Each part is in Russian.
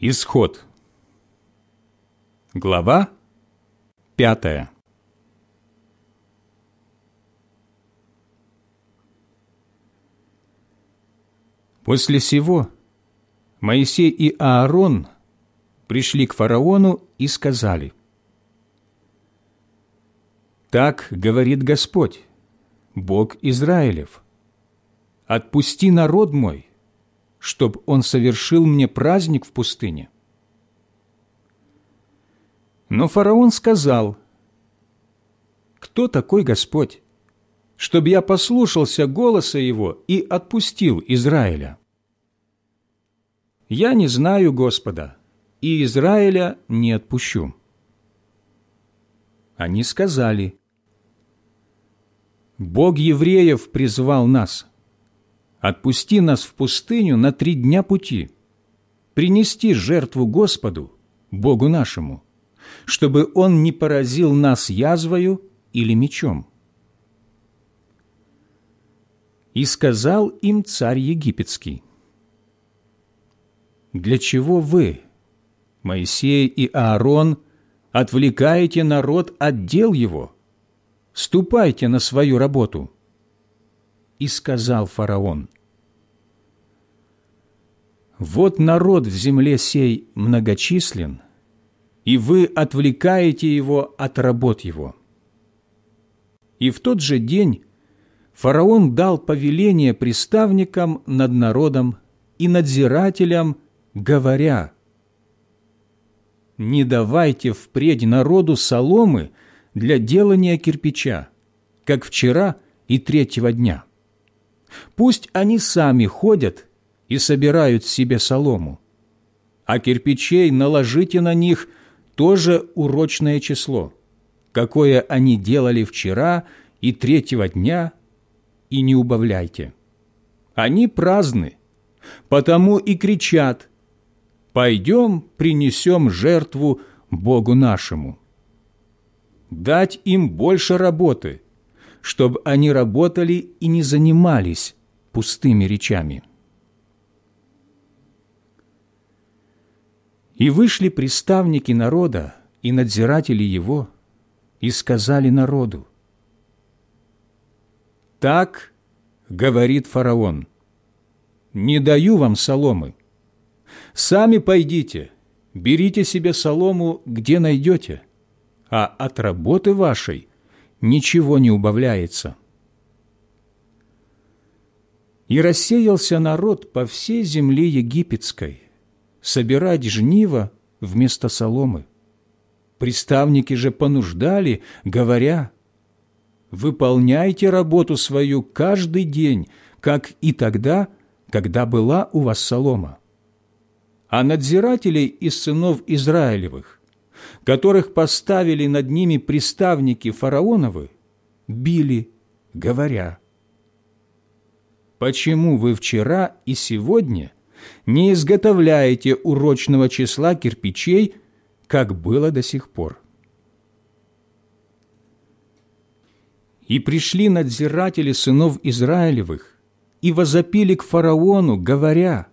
Исход. Глава пятая. После сего Моисей и Аарон пришли к фараону и сказали, «Так говорит Господь, Бог Израилев, отпусти народ мой, чтоб он совершил мне праздник в пустыне». Но фараон сказал, «Кто такой Господь, чтобы я послушался голоса его и отпустил Израиля?» «Я не знаю Господа, и Израиля не отпущу». Они сказали, «Бог евреев призвал нас, отпусти нас в пустыню на три дня пути, принести жертву Господу, Богу нашему, чтобы Он не поразил нас язвою или мечом». И сказал им царь египетский, «Для чего вы, Моисей и Аарон, отвлекаете народ от дел его? Ступайте на свою работу». И сказал фараон, «Вот народ в земле сей многочислен, и вы отвлекаете его от работ его». И в тот же день фараон дал повеление приставникам над народом и надзирателям, говоря, «Не давайте впредь народу соломы для делания кирпича, как вчера и третьего дня. Пусть они сами ходят и собирают себе солому, а кирпичей наложите на них тоже урочное число, какое они делали вчера и третьего дня, и не убавляйте. Они праздны, потому и кричат «Пойдем, принесем жертву Богу нашему». Дать им больше работы, чтобы они работали и не занимались пустыми речами. И вышли приставники народа и надзиратели его, и сказали народу, «Так говорит фараон, не даю вам соломы. Сами пойдите, берите себе солому, где найдете, а от работы вашей ничего не убавляется». И рассеялся народ по всей земле египетской, собирать жниво вместо соломы. Приставники же понуждали, говоря, «Выполняйте работу свою каждый день, как и тогда, когда была у вас солома. А надзирателей из сынов Израилевых, которых поставили над ними приставники фараоновы, били, говоря, «Почему вы вчера и сегодня не изготовляете урочного числа кирпичей, как было до сих пор?» И пришли надзиратели сынов Израилевых и возопили к фараону, говоря,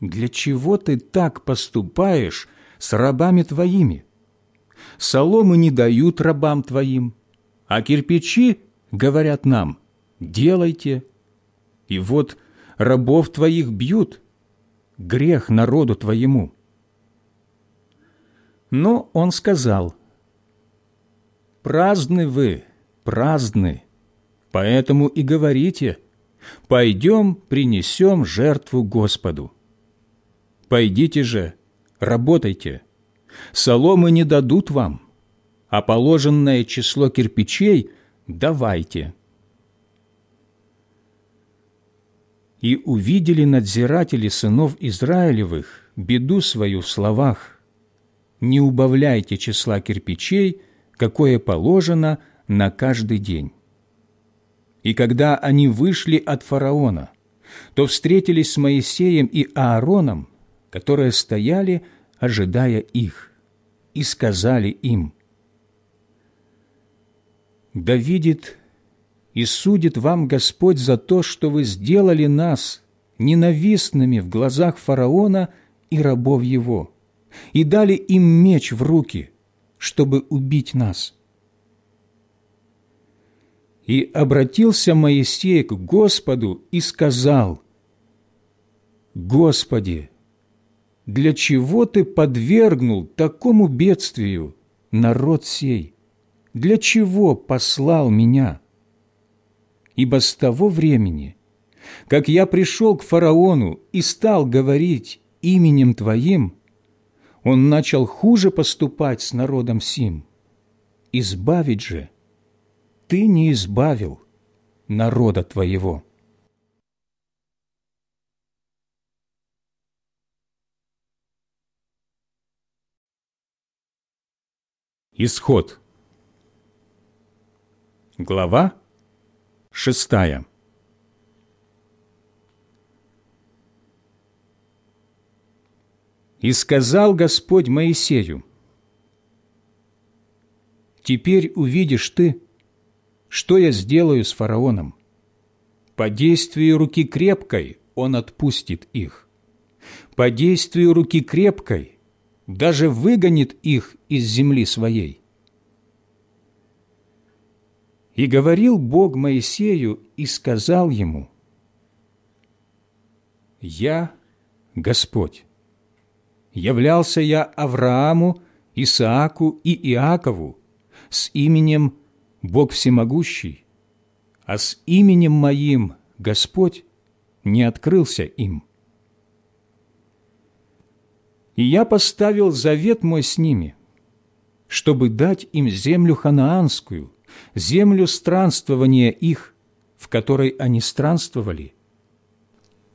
«Для чего ты так поступаешь с рабами твоими? Соломы не дают рабам твоим, а кирпичи, говорят нам, делайте. И вот рабов твоих бьют, грех народу твоему». Но он сказал, «Праздны вы, праздны, поэтому и говорите – «Пойдем, принесем жертву Господу». «Пойдите же, работайте, соломы не дадут вам, а положенное число кирпичей давайте». И увидели надзиратели сынов Израилевых беду свою в словах «Не убавляйте числа кирпичей, какое положено на каждый день». И когда они вышли от фараона, то встретились с Моисеем и Аароном, которые стояли, ожидая их, и сказали им, «Да видит и судит вам Господь за то, что вы сделали нас ненавистными в глазах фараона и рабов его, и дали им меч в руки, чтобы убить нас. И обратился Моисей к Господу и сказал, «Господи, для чего Ты подвергнул такому бедствию народ сей? Для чего послал меня? Ибо с того времени, как я пришел к фараону и стал говорить именем Твоим, он начал хуже поступать с народом сим. Избавить же Ты не избавил народа Твоего». Исход. Глава шестая. И сказал Господь Моисею, «Теперь увидишь ты, что я сделаю с фараоном. По действию руки крепкой он отпустит их. По действию руки крепкой даже выгонит их из земли своей. И говорил Бог Моисею и сказал ему, «Я Господь. Являлся я Аврааму, Исааку и Иакову с именем Бог Всемогущий, а с именем моим Господь не открылся им. И я поставил завет мой с ними, чтобы дать им землю ханаанскую, землю странствования их, в которой они странствовали.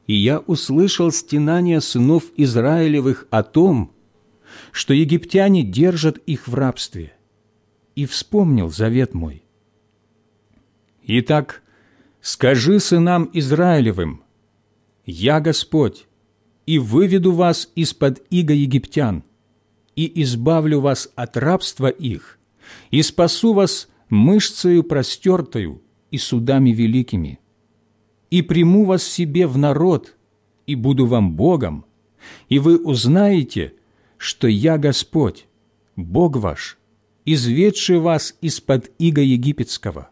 И я услышал стенания сынов Израилевых о том, что египтяне держат их в рабстве, и вспомнил завет мой. Итак, скажи сынам Израилевым, «Я Господь, и выведу вас из-под иго египтян, и избавлю вас от рабства их, и спасу вас мышцею простертою и судами великими, и приму вас себе в народ, и буду вам Богом, и вы узнаете, что я Господь, Бог ваш, изведший вас из-под иго египетского,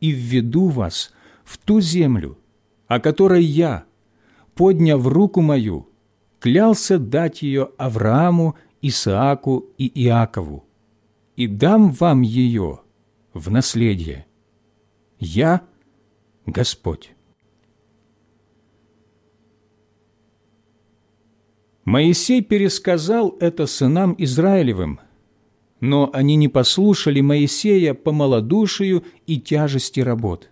и введу вас в ту землю, о которой я, подняв руку мою, клялся дать ее Аврааму, Исааку и Иакову, и дам вам ее в наследие. Я Господь. Моисей пересказал это сынам Израилевым, но они не послушали Моисея по малодушию и тяжести работ.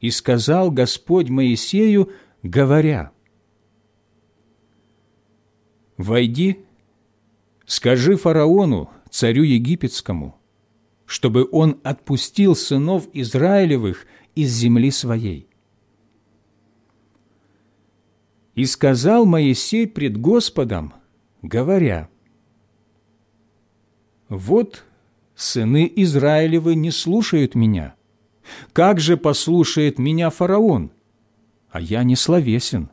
И сказал Господь Моисею говоря, «Войди, скажи фараону, царю египетскому, чтобы он отпустил сынов Израилевых из земли своей». И сказал Моисей пред Господом, говоря, «Вот сыны Израилевы не слушают меня. Как же послушает меня фараон?» А я не словесен.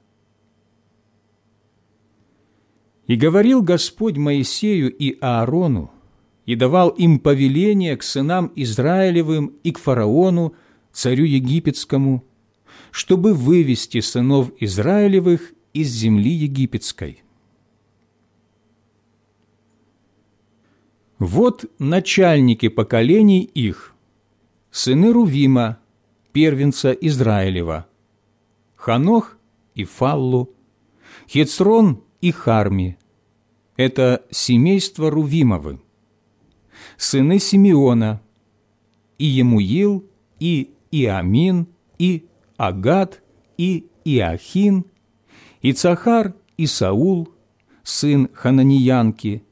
И говорил Господь Моисею и Аарону, и давал им повеление к сынам Израилевым и к фараону, царю египетскому, чтобы вывести сынов Израилевых из земли египетской. Вот начальники поколений их, сыны Рувима, первенца Израилева, Ханох и Фаллу, Хецрон и Харми. Это семейство Рувимовы. Сыны Симеона, и Емуил, и Иамин, и Агат, и Иахин, и Цахар, и Саул, сын Хананиянки.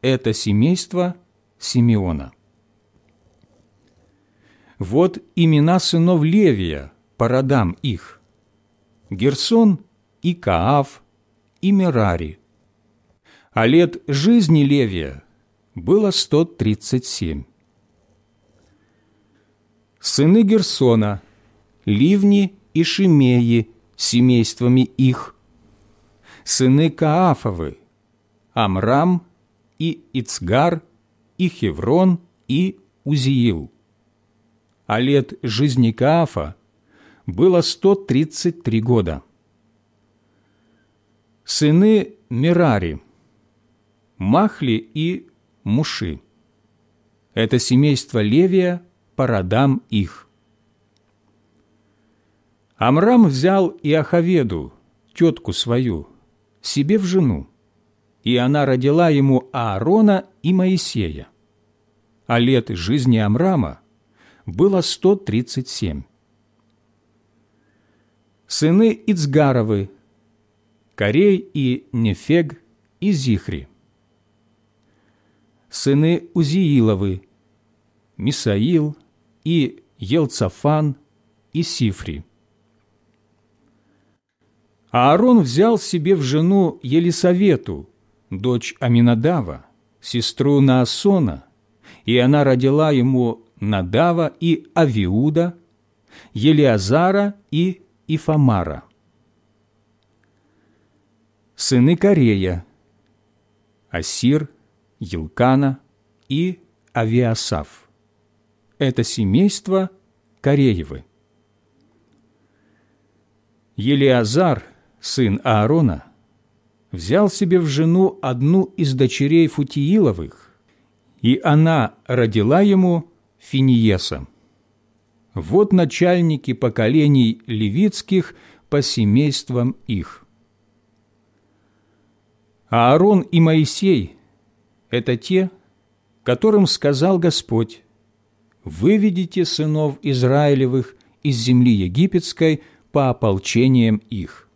Это семейство Симеона. Вот имена сынов Левия по родам их. Герсон и Каав и Мерари. А лет жизни Левия было 137. Сыны Герсона, Ливни и Шимеи семействами их. сыны Каафовы, Амрам и Ицгар, и Хеврон, и Узиил. А лет жизни Каафа было 133 года. Сыны Мирари, Махли и Муши. Это семейство Левия по родам их. Амрам взял Иоховеду, тетку свою, себе в жену, и она родила ему Аарона и Моисея. А лет жизни Амрама было сто тридцать семь. Сыны Ицгаровы, Корей и Нефег и Зихри. Сыны Узииловы, Мисаил и Елцафан и Сифри. Аарон взял себе в жену Елисавету, дочь Аминадава, сестру Наасона, и она родила ему Надава и Авиуда, Елиазара и Ифамара. Сыны Корея, Асир, Елкана и Авиасав. Это семейство Кореевы. Елиазар, сын Аарона, взял себе в жену одну из дочерей Футииловых, и она родила ему Финиеса. Вот начальники поколений левитских по семействам их. Аарон и Моисей – это те, которым сказал Господь, «Выведите сынов Израилевых из земли египетской по ополчениям их».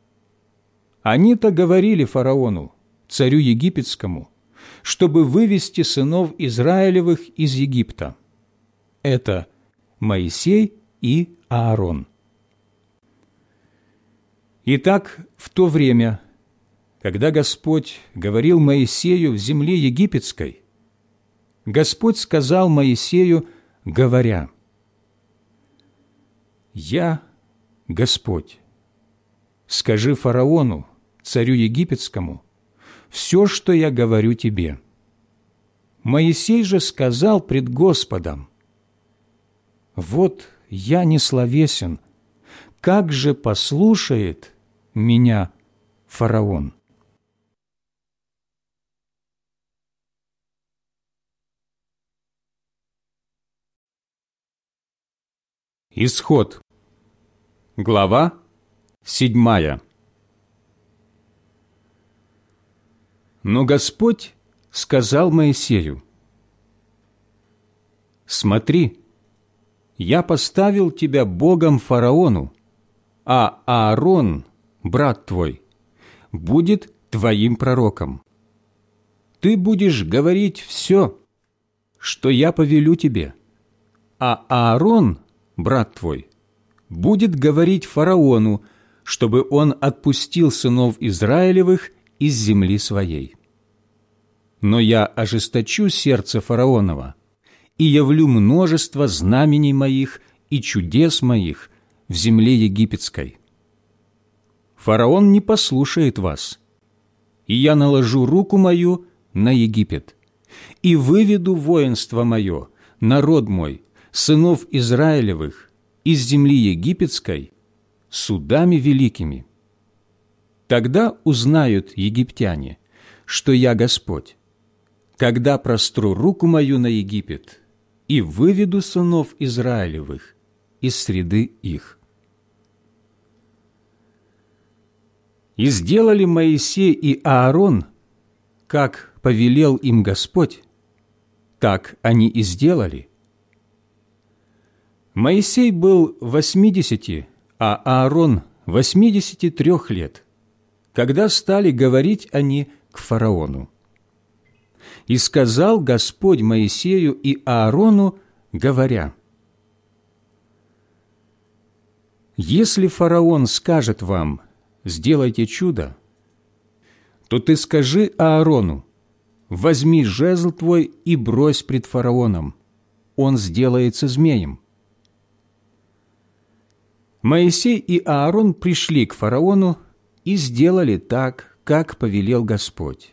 Они-то говорили фараону, царю египетскому, чтобы вывести сынов Израилевых из Египта. Это Моисей и Аарон. Итак, в то время, когда Господь говорил Моисею в земле египетской, Господь сказал Моисею, говоря, «Я Господь, скажи фараону, царю египетскому, все, что я говорю тебе». Моисей же сказал пред Господом, «Вот я не словесен, как же послушает меня фараон?» Исход. Глава седьмая. Но Господь сказал Моисею, «Смотри, я поставил тебя Богом фараону, а Аарон, брат твой, будет твоим пророком. Ты будешь говорить все, что я повелю тебе, а Аарон – брат твой, будет говорить фараону, чтобы он отпустил сынов Израилевых из земли своей. Но я ожесточу сердце фараонова и явлю множество знамений моих и чудес моих в земле египетской. Фараон не послушает вас, и я наложу руку мою на Египет, и выведу воинство мое, народ мой, сынов Израилевых из земли египетской судами великими. Тогда узнают египтяне, что я Господь, когда простру руку мою на Египет и выведу сынов Израилевых из среды их. И сделали Моисей и Аарон, как повелел им Господь, так они и сделали – Моисей был восьмидесяти, а Аарон восьмидесяти трех лет, когда стали говорить они к фараону. И сказал Господь Моисею и Аарону, говоря, «Если фараон скажет вам, сделайте чудо, то ты скажи Аарону, возьми жезл твой и брось пред фараоном, он сделается змеем. Моисей и Аарон пришли к фараону и сделали так, как повелел Господь.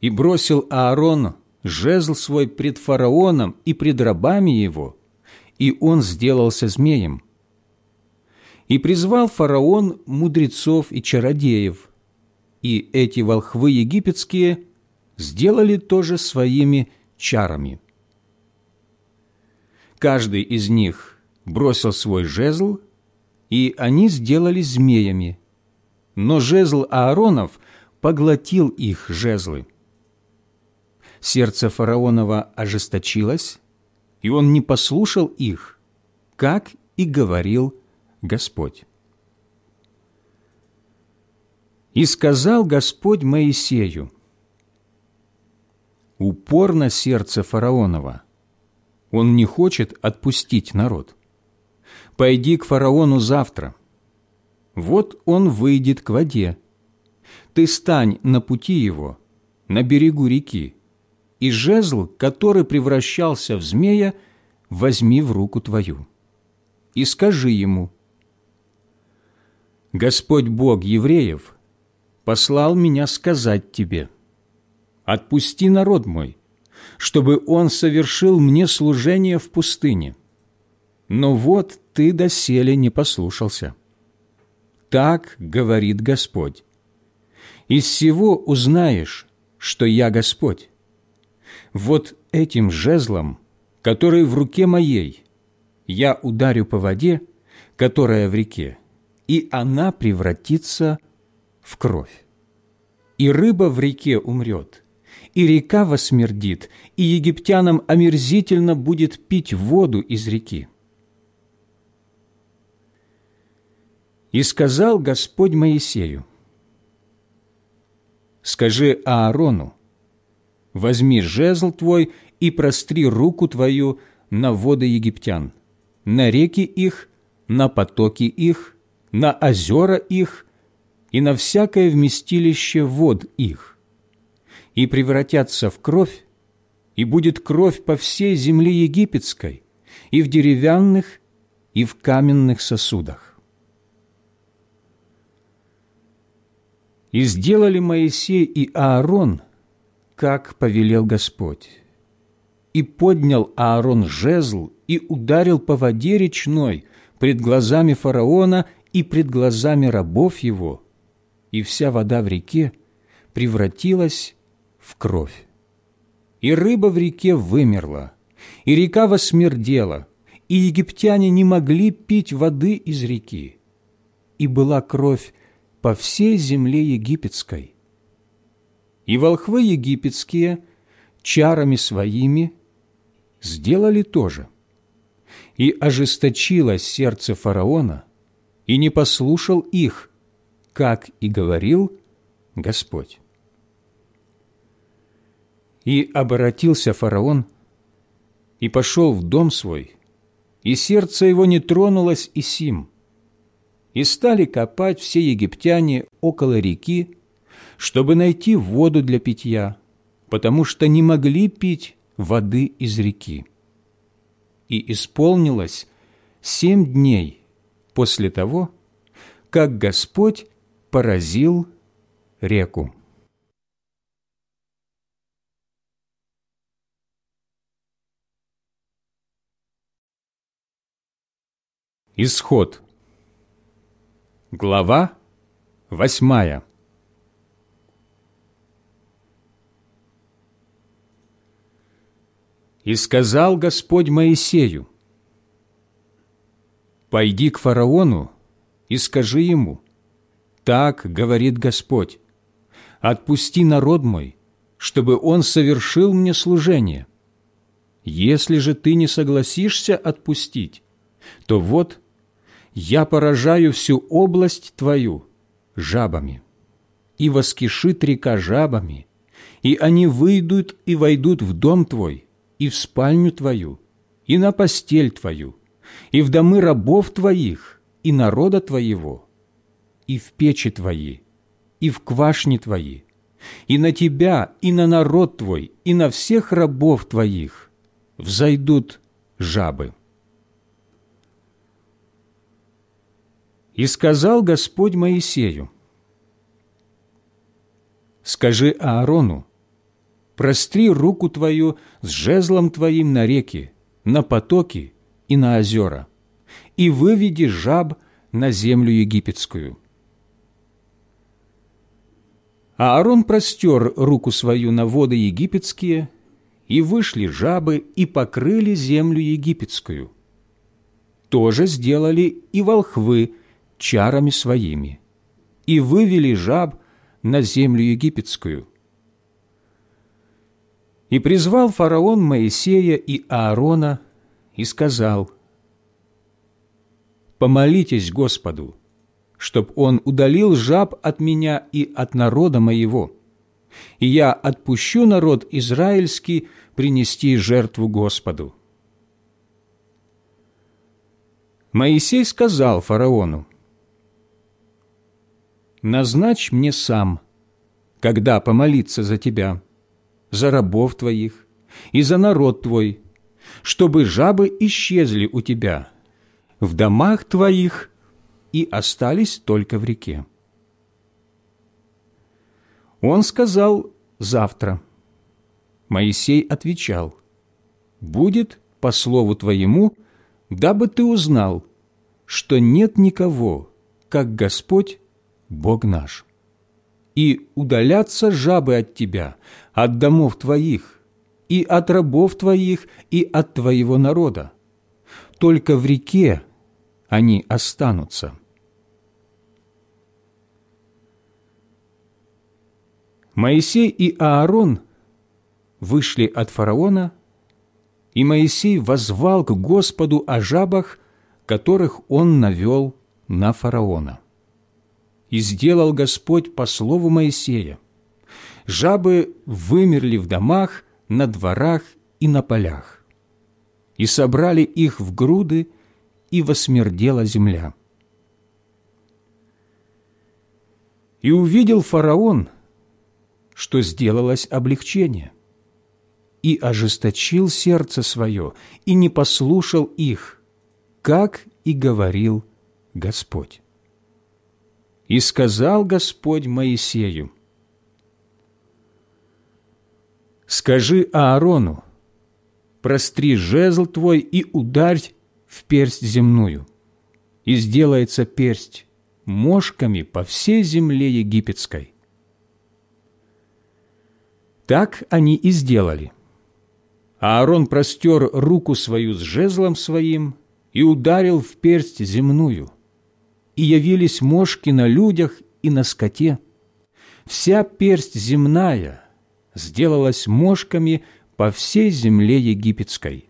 И бросил Аарон жезл свой пред фараоном и пред рабами его, и он сделался змеем. И призвал фараон мудрецов и чародеев, и эти волхвы египетские сделали тоже своими чарами. Каждый из них бросил свой жезл, и они сделали змеями, но жезл Ааронов поглотил их жезлы. Сердце фараонова ожесточилось, и он не послушал их, как и говорил Господь. И сказал Господь Моисею, «Упорно сердце фараонова, он не хочет отпустить народ. Пойди к фараону завтра. Вот он выйдет к воде. Ты стань на пути его, на берегу реки, и жезл, который превращался в змея, возьми в руку твою. И скажи ему, «Господь Бог евреев послал меня сказать тебе, отпусти народ мой, чтобы он совершил мне служение в пустыне. Но вот ты доселе не послушался». Так говорит Господь. Из всего узнаешь, что я Господь вот этим жезлом, который в руке моей, я ударю по воде, которая в реке, и она превратится в кровь. И рыба в реке умрет, и река восмердит, и египтянам омерзительно будет пить воду из реки. И сказал Господь Моисею, «Скажи Аарону, возьми жезл твой и простри руку твою на воды египтян, на реки их, на потоки их, на озера их и на всякое вместилище вод их, и превратятся в кровь, и будет кровь по всей земле египетской, и в деревянных, и в каменных сосудах. И сделали Моисей и Аарон как повелел Господь. И поднял Аарон жезл и ударил по воде речной пред глазами фараона и пред глазами рабов его, и вся вода в реке превратилась в кровь. И рыба в реке вымерла, и река восмердела, и египтяне не могли пить воды из реки. И была кровь по всей земле египетской, и волхвы египетские чарами своими сделали то же. И ожесточилось сердце фараона, и не послушал их, как и говорил Господь. И обратился фараон, и пошел в дом свой, и сердце его не тронулось и сим. И стали копать все египтяне около реки, чтобы найти воду для питья, потому что не могли пить воды из реки. И исполнилось семь дней после того, как Господь поразил реку. Исход. Глава восьмая. И сказал Господь Моисею, «Пойди к фараону и скажи ему, так говорит Господь, отпусти народ мой, чтобы он совершил мне служение. Если же ты не согласишься отпустить, то вот я поражаю всю область твою жабами, и воскишит река жабами, и они выйдут и войдут в дом твой, и в спальню твою, и на постель твою, и в домы рабов твоих, и народа твоего, и в печи твои, и в квашни твои, и на тебя, и на народ твой, и на всех рабов твоих взойдут жабы. И сказал Господь Моисею, скажи Аарону, простри руку твою с жезлом твоим на реки, на потоки и на озера, и выведи жаб на землю египетскую». А Аарон простер руку свою на воды египетские, и вышли жабы и покрыли землю египетскую. То же сделали и волхвы чарами своими, и вывели жаб на землю египетскую. И призвал фараон Моисея и Аарона и сказал, «Помолитесь Господу, чтоб он удалил жаб от меня и от народа моего, и я отпущу народ израильский принести жертву Господу». Моисей сказал фараону, «Назначь мне сам, когда помолиться за тебя, за рабов твоих и за народ твой, чтобы жабы исчезли у тебя в домах твоих и остались только в реке». Он сказал «завтра». Моисей отвечал «Будет по слову твоему, дабы ты узнал, что нет никого, как Господь, Бог наш. И удалятся жабы от тебя, от домов твоих, и от рабов твоих, и от твоего народа. Только в реке они останутся». Моисей и Аарон вышли от фараона, и Моисей возвал к Господу о жабах, которых он навел на фараона. И сделал Господь по слову Моисея. Жабы вымерли в домах, на дворах и на полях. И собрали их в груды, и восмердела земля. И увидел фараон – что сделалось облегчение. И ожесточил сердце свое, и не послушал их, как и говорил Господь. И сказал Господь Моисею, «Скажи Аарону, простри жезл твой и ударь в персть земную, и сделается персть мошками по всей земле египетской. Так они и сделали. Аарон простер руку свою с жезлом своим и ударил в персть земную. И явились мошки на людях и на скоте. Вся персть земная сделалась мошками по всей земле египетской.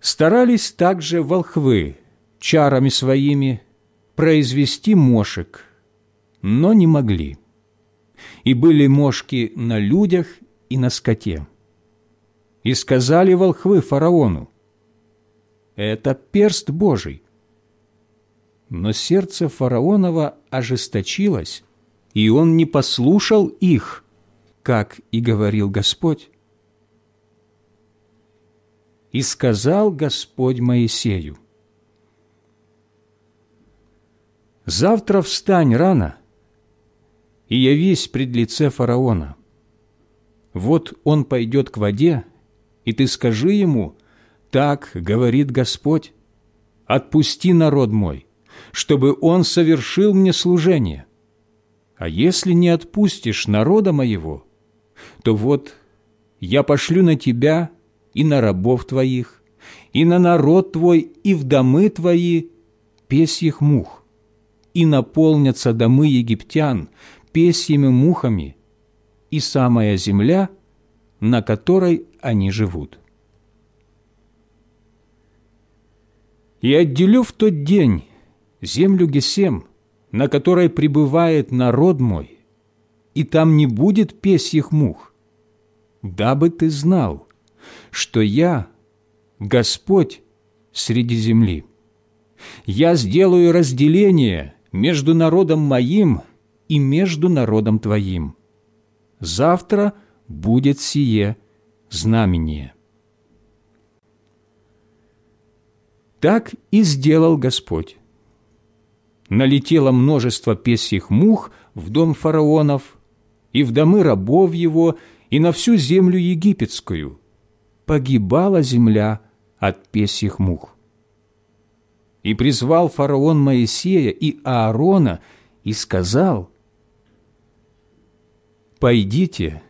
Старались также волхвы чарами своими произвести мошек, но не могли и были мошки на людях и на скоте. И сказали волхвы фараону, «Это перст Божий». Но сердце фараонова ожесточилось, и он не послушал их, как и говорил Господь. И сказал Господь Моисею, «Завтра встань рано» и явись пред лице фараона. Вот он пойдет к воде, и ты скажи ему, так говорит Господь, отпусти народ мой, чтобы он совершил мне служение. А если не отпустишь народа моего, то вот я пошлю на тебя и на рабов твоих, и на народ твой, и в домы твои песьих мух, и наполнятся домы египтян песьями мухами и самая земля, на которой они живут. И отделю в тот день землю Гесем, на которой пребывает народ мой, и там не будет песьих мух, дабы ты знал, что я Господь среди земли. Я сделаю разделение между народом моим и между народом твоим. Завтра будет сие знамение. Так и сделал Господь. Налетело множество песьих мух в дом фараонов и в домы рабов его, и на всю землю египетскую. Погибала земля от песьих мух. И призвал фараон Моисея и Аарона и сказал, «Пойдите,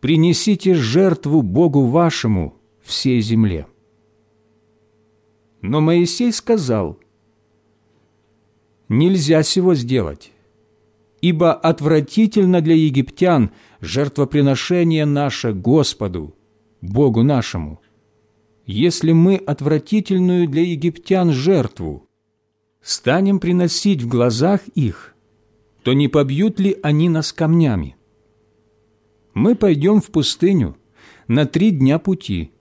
принесите жертву Богу вашему всей земле». Но Моисей сказал, «Нельзя сего сделать, ибо отвратительно для египтян жертвоприношение наше Господу, Богу нашему. Если мы отвратительную для египтян жертву станем приносить в глазах их, то не побьют ли они нас камнями? Мы пойдем в пустыню на три дня пути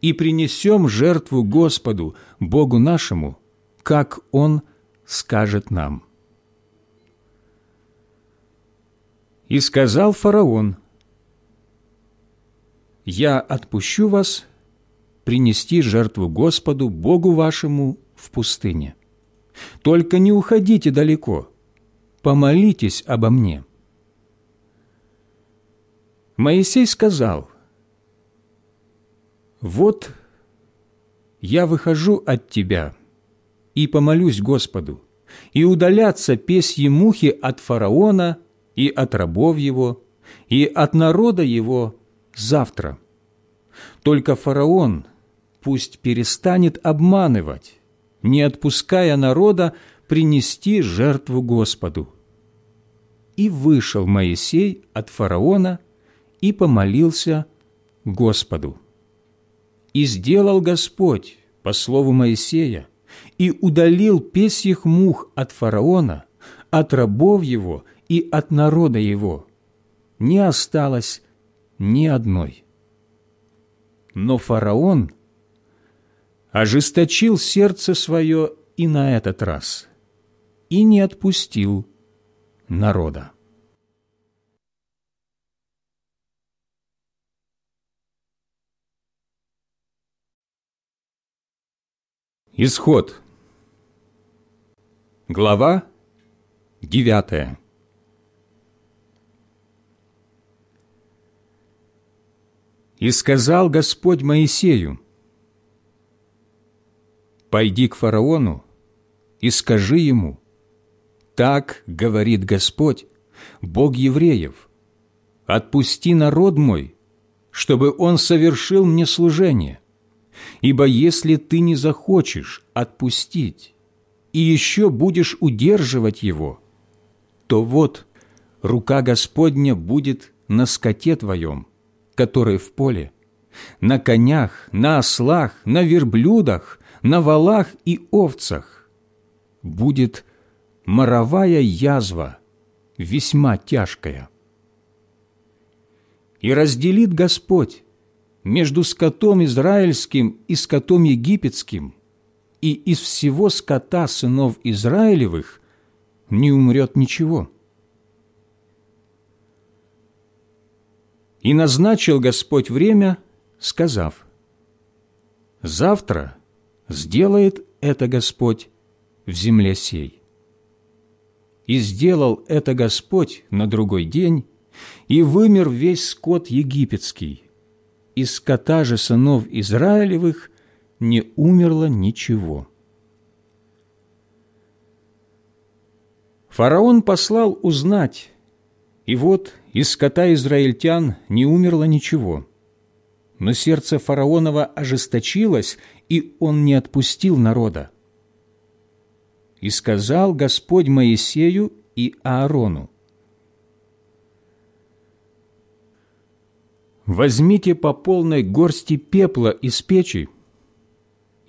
и принесем жертву Господу, Богу нашему, как Он скажет нам». И сказал фараон, «Я отпущу вас принести жертву Господу, Богу вашему, в пустыне. Только не уходите далеко, помолитесь обо мне». Моисей сказал, «Вот я выхожу от тебя и помолюсь Господу, и удалятся песьи мухи от фараона и от рабов его, и от народа его завтра. Только фараон пусть перестанет обманывать, не отпуская народа принести жертву Господу. И вышел Моисей от фараона и помолился Господу. И сделал Господь, по слову Моисея, и удалил песьих мух от фараона, от рабов его и от народа его не осталось ни одной. Но фараон ожесточил сердце свое и на этот раз, и не отпустил народа. Исход. Глава девятая. И сказал Господь Моисею, «Пойди к фараону и скажи ему, так говорит Господь, Бог евреев, отпусти народ мой, чтобы он совершил мне служение. Ибо если ты не захочешь отпустить и еще будешь удерживать его, то вот рука Господня будет на скоте твоем, которые в поле, на конях, на ослах, на верблюдах, на валах и овцах. Будет моровая язва, весьма тяжкая. И разделит Господь между скотом израильским и скотом египетским, и из всего скота сынов Израилевых не умрет ничего. И назначил Господь время, сказав, «Завтра сделает это Господь в земле сей». И сделал это Господь на другой день, и вымер весь скот египетский. Из скота же сынов Израилевых не умерло ничего. Фараон послал узнать, и вот из скота израильтян не умерло ничего. Но сердце фараонова ожесточилось, и он не отпустил народа. И сказал Господь Моисею и Аарону, «Возьмите по полной горсти пепла из печи,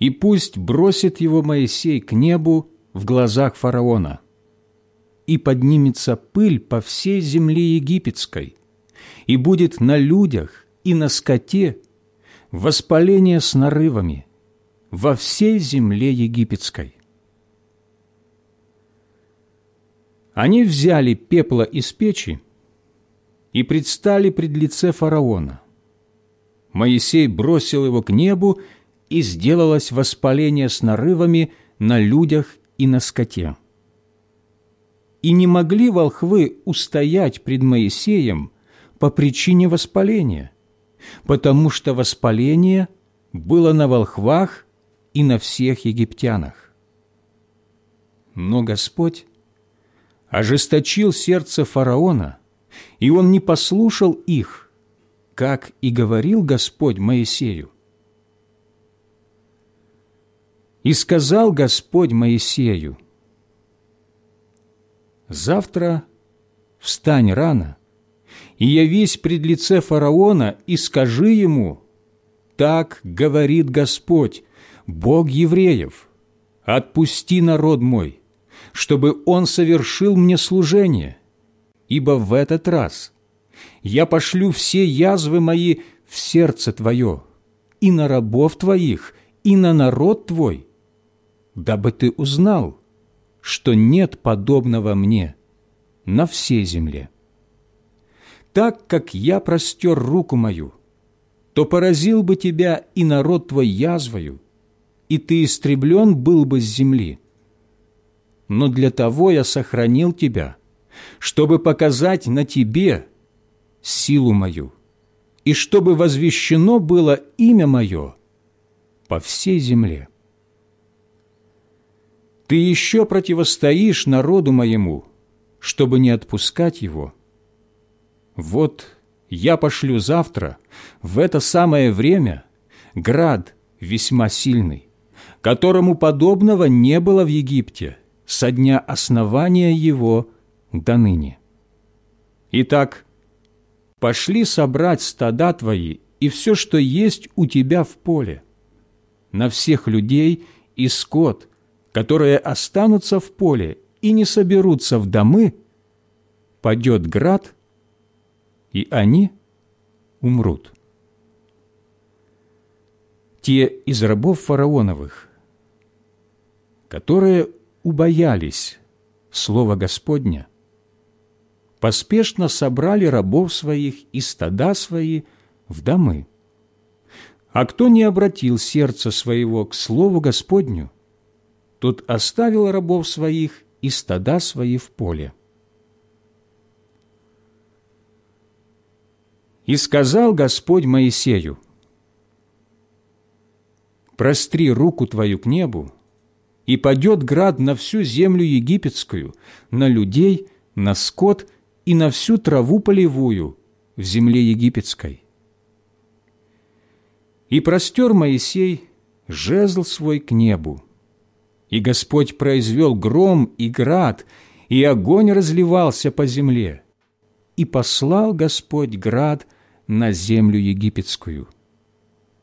и пусть бросит его Моисей к небу в глазах фараона» и поднимется пыль по всей земле египетской, и будет на людях и на скоте воспаление с нарывами во всей земле египетской. Они взяли пепла из печи и предстали пред лице фараона. Моисей бросил его к небу, и сделалось воспаление с нарывами на людях и на скоте. и не могли волхвы устоять пред Моисеем по причине воспаления, потому что воспаление было на волхвах и на всех египтянах. Но Господь ожесточил сердце фараона, и он не послушал их, как и говорил Господь Моисею. И сказал Господь Моисею, «Завтра встань рано, и явись пред лице фараона, и скажи ему, так говорит Господь, Бог евреев, отпусти народ мой, чтобы он совершил мне служение, ибо в этот раз я пошлю все язвы мои в сердце твое, и на рабов твоих, и на народ твой, дабы ты узнал, что нет подобного мне на всей земле. Так как я простер руку мою, то поразил бы тебя и народ твой язвою, и ты истреблен был бы с земли. Но для того я сохранил тебя, чтобы показать на тебе силу мою, и чтобы возвещено было имя мое по всей земле. Ты еще противостоишь народу моему, чтобы не отпускать его. Вот я пошлю завтра, в это самое время, град весьма сильный, которому подобного не было в Египте со дня основания его до ныне. Итак, пошли собрать стада твои и все, что есть у тебя в поле, на всех людей и скот, которые останутся в поле и не соберутся в домы, падет град, и они умрут. Те из рабов фараоновых, которые убоялись слова Господня, поспешно собрали рабов своих и стада свои в домы. А кто не обратил сердце своего к слову Господню, тот оставил рабов своих и стада свои в поле. И сказал Господь Моисею, «Простри руку твою к небу, и падет град на всю землю египетскую, на людей, на скот и на всю траву полевую в земле египетской». И простер Моисей жезл свой к небу, и Господь произвел гром и град, и огонь разливался по земле. И послал Господь град на землю египетскую.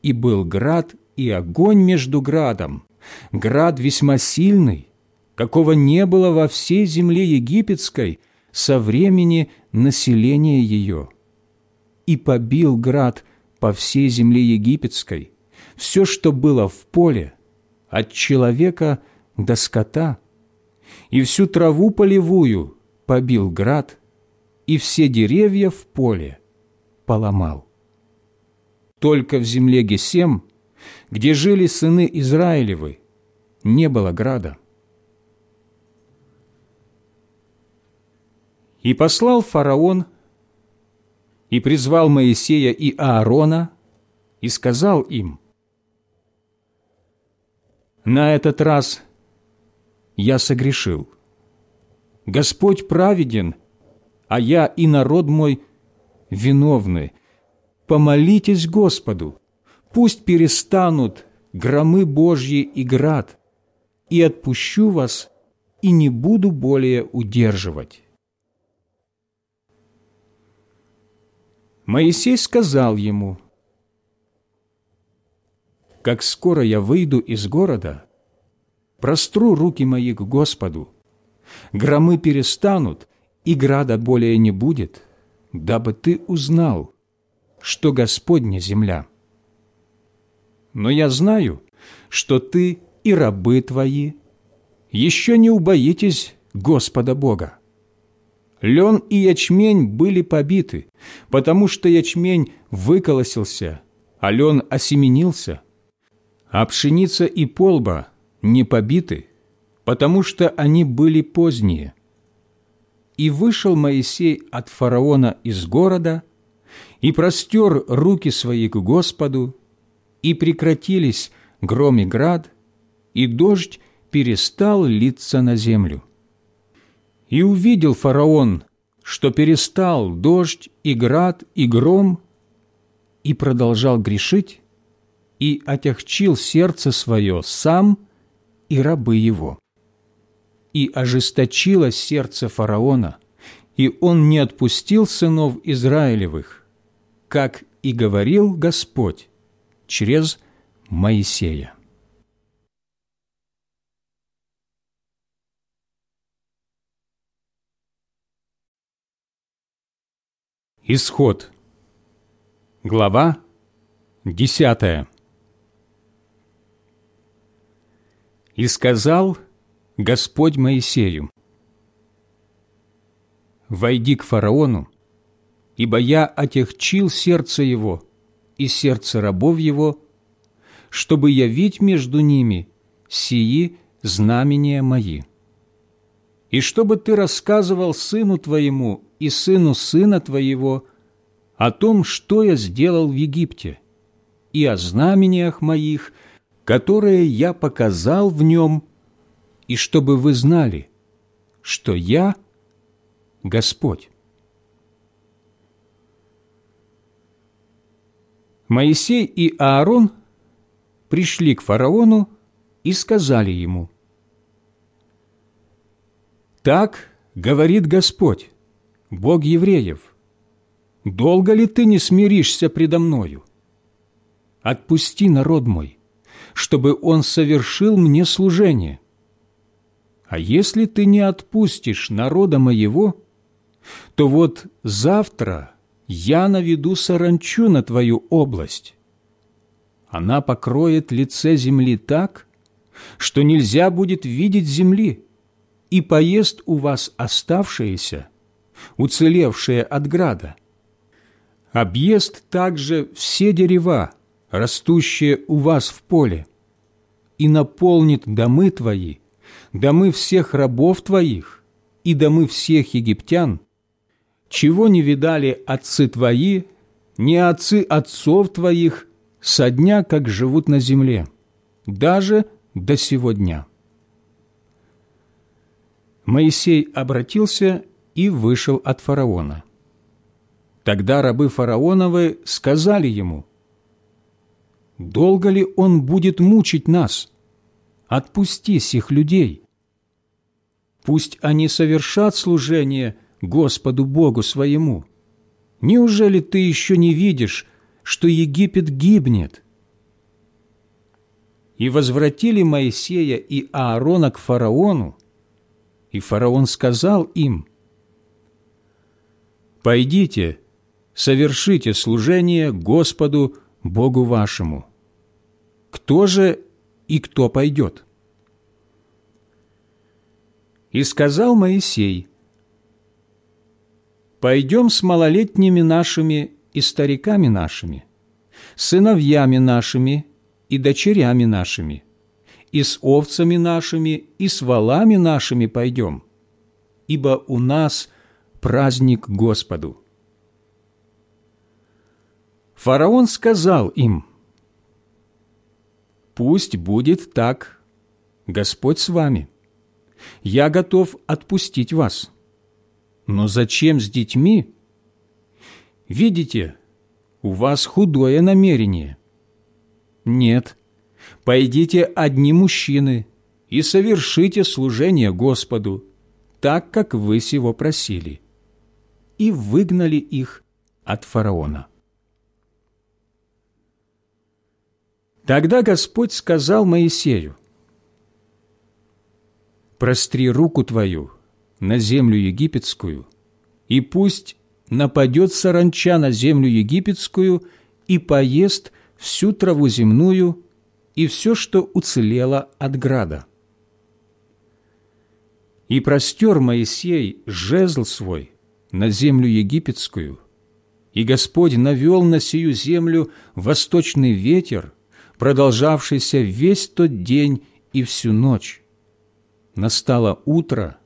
И был град и огонь между градом, град весьма сильный, какого не было во всей земле египетской со времени населения ее. И побил град по всей земле египетской, все, что было в поле, от человека до скота, и всю траву полевую побил град, и все деревья в поле поломал. Только в земле Гесем, где жили сыны Израилевы, не было града. И послал фараон, и призвал Моисея и Аарона, и сказал им, «На этот раз я согрешил. Господь праведен, а я и народ мой виновны. Помолитесь Господу, пусть перестанут громы Божьи и град, и отпущу вас, и не буду более удерживать». Моисей сказал ему, «Как скоро я выйду из города, простру руки мои к Господу. Громы перестанут, и града более не будет, дабы ты узнал, что Господня земля. Но я знаю, что ты и рабы твои еще не убоитесь Господа Бога. Лен и ячмень были побиты, потому что ячмень выколосился, а лен осеменился, а пшеница и полба не побиты, потому что они были поздние. И вышел Моисей от фараона из города, и простер руки свои к Господу, и прекратились гром и град, и дождь перестал литься на землю. И увидел фараон, что перестал дождь и град и гром, и продолжал грешить, и отягчил сердце свое сам и рабы его. И ожесточило сердце фараона, и он не отпустил сынов Израилевых, как и говорил Господь через Моисея. Исход. Глава десятая. И сказал Господь Моисею, «Войди к фараону, ибо я отягчил сердце его и сердце рабов его, чтобы явить между ними сии знамения мои. И чтобы ты рассказывал сыну твоему и сыну сына твоего о том, что я сделал в Египте, и о знамениях моих, которые я показал в нем, и чтобы вы знали, что я Господь. Моисей и Аарон пришли к фараону и сказали ему, «Так говорит Господь, Бог евреев, долго ли ты не смиришься предо мною? Отпусти народ мой, чтобы он совершил мне служение. А если ты не отпустишь народа моего, то вот завтра я наведу саранчу на твою область. Она покроет лице земли так, что нельзя будет видеть земли, и поест у вас оставшееся, уцелевшее от града. Объест также все дерева, растущие у вас в поле, и наполнит домы твои, домы всех рабов твоих и домы всех египтян, чего не видали отцы твои, не отцы отцов твоих, со дня, как живут на земле, даже до сего дня. Моисей обратился и вышел от фараона. Тогда рабы фараоновы сказали ему, «Долго ли он будет мучить нас? Отпусти сих людей. Пусть они совершат служение Господу Богу своему. Неужели ты еще не видишь, что Египет гибнет?» И возвратили Моисея и Аарона к фараону, и фараон сказал им, «Пойдите, совершите служение Господу Богу вашему. Кто же и кто пойдет?» И сказал Моисей, «Пойдем с малолетними нашими и стариками нашими, сыновьями нашими и дочерями нашими, и с овцами нашими, и с валами нашими пойдем, ибо у нас праздник Господу». Фараон сказал им, «Пусть будет так, Господь с вами. Я готов отпустить вас. Но зачем с детьми Видите, у вас худое намерение. Нет, пойдите одни мужчины и совершите служение Господу, так, как вы сего просили. И выгнали их от фараона. Тогда Господь сказал Моисею, «Простри руку твою на землю египетскую, и пусть нападет саранча на землю египетскую и поест всю траву земную и все, что уцелело от града. И простер Моисей жезл свой на землю египетскую, и Господь навел на сию землю восточный ветер, продолжавшийся весь тот день и всю ночь. Настало утро,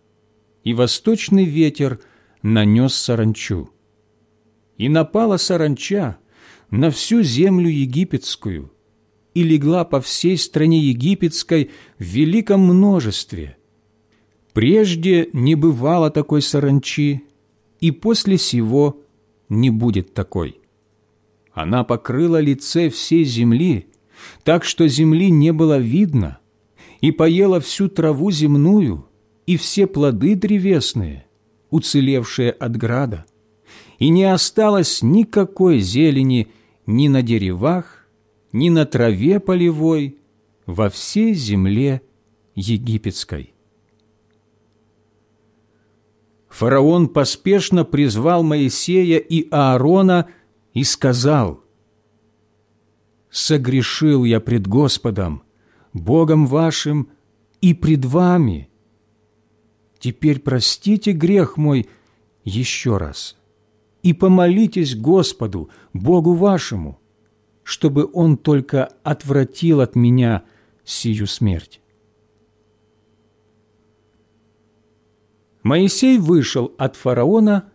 и восточный ветер нанес саранчу. И напала саранча на всю землю египетскую, и легла по всей стране египетской в великом множестве. Прежде не бывало такой саранчи, и после сего не будет такой. Она покрыла лице всей земли, так что земли не было видно, и поела всю траву земную и все плоды древесные, уцелевшие от града, и не осталось никакой зелени ни на деревах, ни на траве полевой, во всей земле египетской. Фараон поспешно призвал Моисея и Аарона и сказал, «Согрешил я пред Господом, Богом вашим и пред вами. Теперь простите грех мой еще раз и помолитесь Господу, Богу вашему, чтобы Он только отвратил от меня сию смерть». Моисей вышел от фараона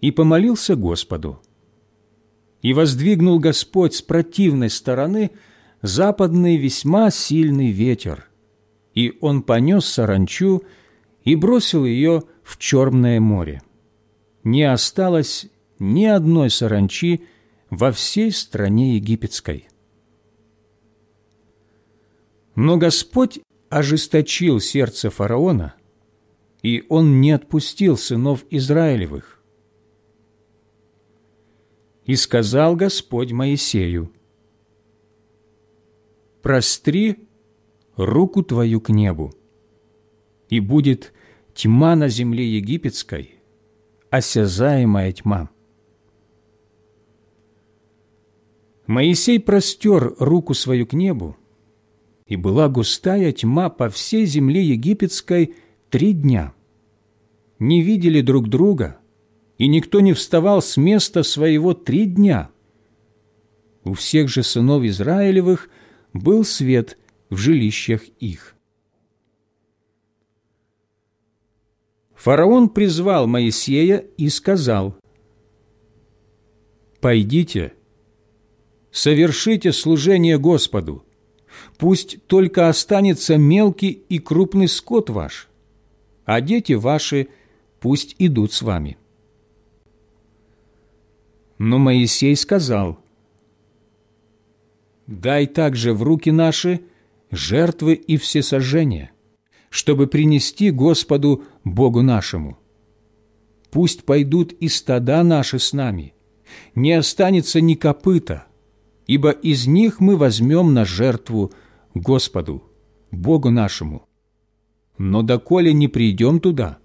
и помолился Господу. И воздвигнул Господь с противной стороны западный весьма сильный ветер, и он понес саранчу и бросил ее в Черное море. Не осталось ни одной саранчи во всей стране египетской. Но Господь ожесточил сердце фараона, и он не отпустил сынов Израилевых. И сказал Господь Моисею, «Простри руку твою к небу, и будет тьма на земле египетской, осязаемая тьма». Моисей простер руку свою к небу, и была густая тьма по всей земле египетской три дня. Не видели друг друга, и никто не вставал с места своего три дня. У всех же сынов Израилевых был свет в жилищах их. Фараон призвал Моисея и сказал, «Пойдите, совершите служение Господу, пусть только останется мелкий и крупный скот ваш, а дети ваши пусть идут с вами». Но Моисей сказал, «Дай также в руки наши жертвы и всесожжения, чтобы принести Господу Богу нашему. Пусть пойдут и стада наши с нами, не останется ни копыта, ибо из них мы возьмем на жертву Господу, Богу нашему. Но доколе не придем туда,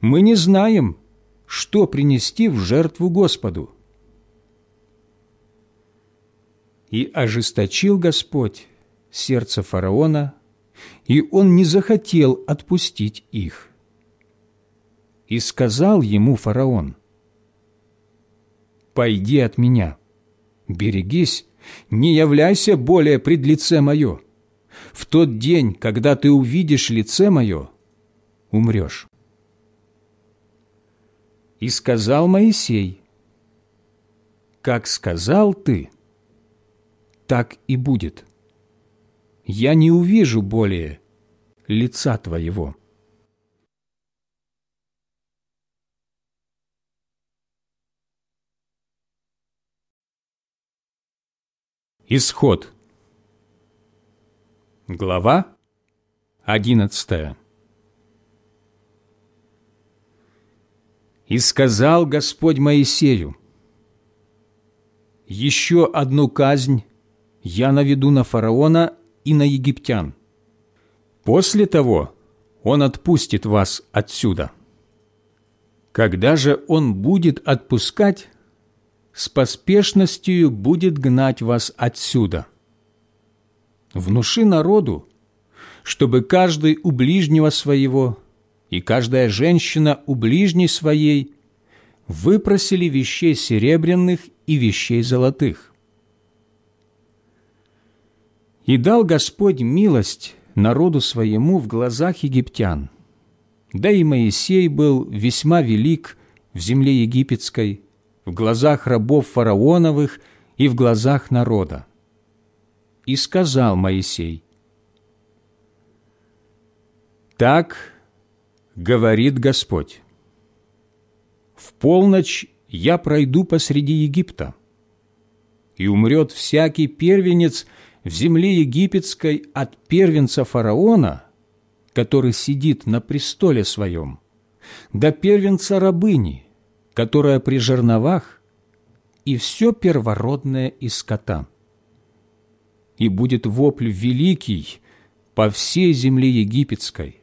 мы не знаем, что принести в жертву Господу. И ожесточил Господь сердце фараона, и он не захотел отпустить их. И сказал ему фараон, «Пойди от меня, берегись, не являйся более пред лице мое» в тот день, когда ты увидишь лице мое, умрешь. И сказал Моисей, как сказал ты, так и будет. Я не увижу более лица твоего. Исход Глава одиннадцатая «И сказал Господь Моисею, «Еще одну казнь я наведу на фараона и на египтян. После того он отпустит вас отсюда. Когда же он будет отпускать, с поспешностью будет гнать вас отсюда» внуши народу, чтобы каждый у ближнего своего и каждая женщина у ближней своей выпросили вещей серебряных и вещей золотых. И дал Господь милость народу своему в глазах египтян, Да и Моисей был весьма велик в земле египетской, в глазах рабов фараоновых и в глазах народа. И сказал Моисей, «Так говорит Господь, в полночь я пройду посреди Египта, и умрет всякий первенец в земле египетской от первенца фараона, который сидит на престоле своем, до первенца рабыни, которая при жерновах, и все первородное из скота. И будет вопль великий по всей земле египетской,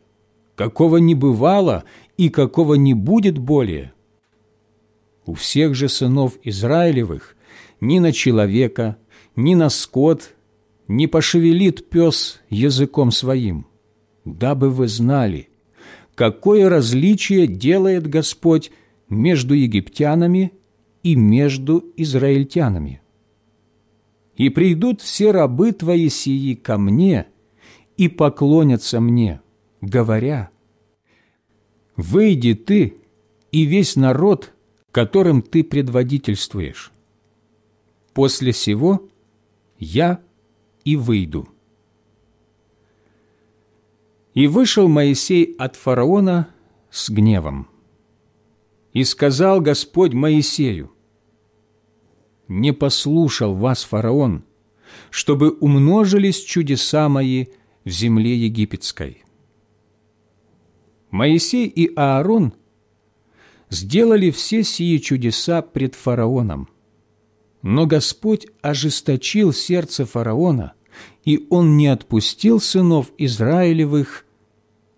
какого не бывало и какого не будет более. У всех же сынов Израилевых ни на человека, ни на скот не пошевелит пес языком своим, дабы вы знали, какое различие делает Господь между египтянами и между израильтянами. И придут все рабы твои сии ко мне и поклонятся мне, говоря, «Выйди ты и весь народ, которым ты предводительствуешь. После сего я и выйду». И вышел Моисей от фараона с гневом. И сказал Господь Моисею, «Не послушал вас фараон, чтобы умножились чудеса мои в земле египетской». Моисей и Аарон сделали все сии чудеса пред фараоном. Но Господь ожесточил сердце фараона – и он не отпустил сынов Израилевых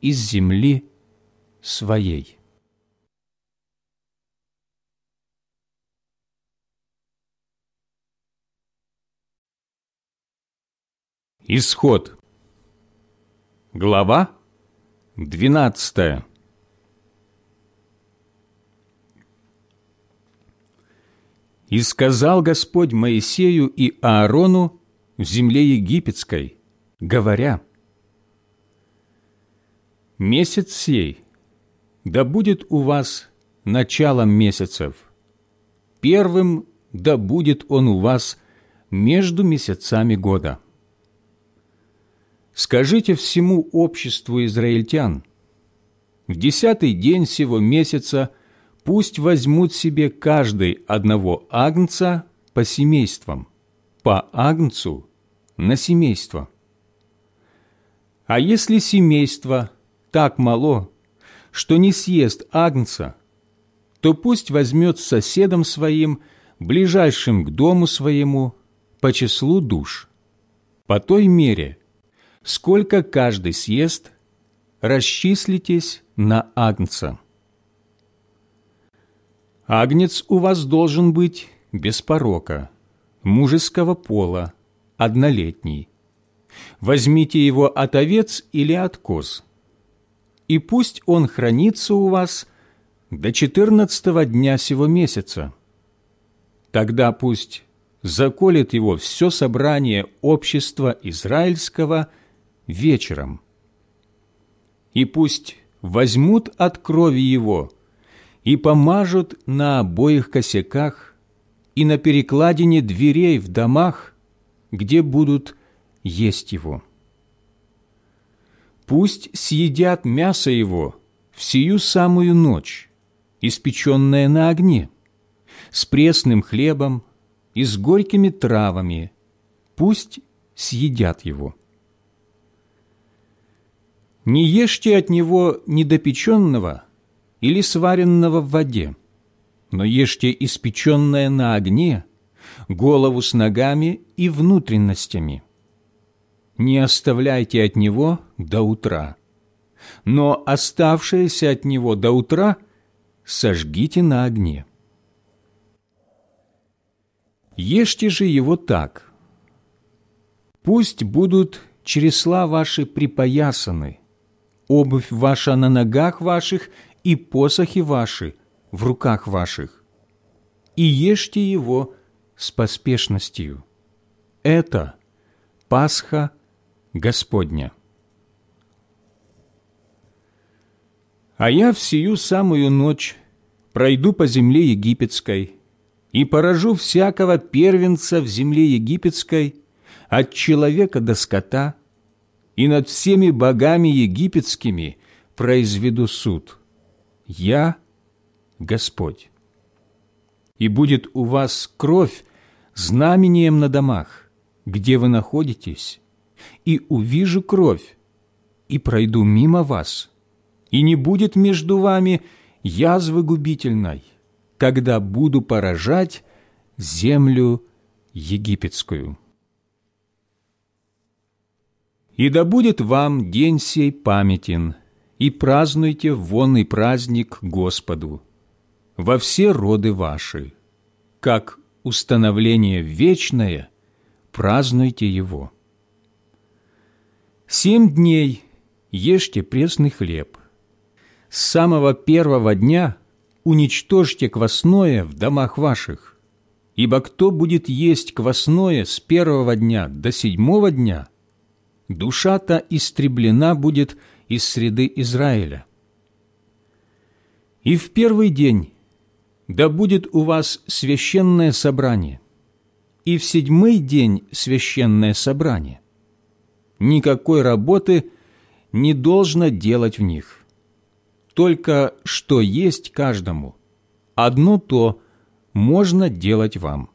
из земли своей. Исход. Глава двенадцатая. И сказал Господь Моисею и Аарону в земле египетской, говоря, «Месяц сей да будет у вас началом месяцев, первым да будет он у вас между месяцами года. Скажите всему обществу израильтян, в десятый день сего месяца пусть возьмут себе каждый одного агнца по семействам, по агнцу на семейство. А если семейство так мало, что не съест агнца, то пусть возьмет соседом своим, ближайшим к дому своему, по числу душ. По той мере, сколько каждый съест, расчислитесь на агнца. Агнец у вас должен быть без порока, мужеского пола, однолетний. Возьмите его от овец или от коз, и пусть он хранится у вас до четырнадцатого дня сего месяца. Тогда пусть заколет его все собрание общества израильского вечером. И пусть возьмут от крови его и помажут на обоих косяках и на перекладине дверей в домах, где будут есть его. Пусть съедят мясо его в сию самую ночь, испеченное на огне, с пресным хлебом и с горькими травами, пусть съедят его. Не ешьте от него недопеченного или сваренного в воде, но ешьте испеченное на огне, голову с ногами и внутренностями. Не оставляйте от него до утра, но оставшееся от него до утра сожгите на огне. Ешьте же его так. Пусть будут чересла ваши припоясаны, обувь ваша на ногах ваших и посохи ваши в руках ваших, и ешьте его с поспешностью. Это Пасха Господня. А я в сию самую ночь пройду по земле египетской и поражу всякого первенца в земле египетской, от человека до скота, и над всеми богами египетскими произведу суд. Я Господь. И будет у вас кровь знамением на домах, где вы находитесь, и увижу кровь, и пройду мимо вас, и не будет между вами язвы губительной, когда буду поражать землю египетскую. И да будет вам день сей памятен, и празднуйте вонный праздник Господу во все роды ваши, как установление вечное, празднуйте его. Семь дней ешьте пресный хлеб. С самого первого дня уничтожьте квасное в домах ваших, ибо кто будет есть квасное с первого дня до седьмого дня, душа-то истреблена будет из среды Израиля. И в первый день да будет у вас священное собрание, и в седьмой день священное собрание. Никакой работы не должно делать в них. Только что есть каждому, одно то можно делать вам.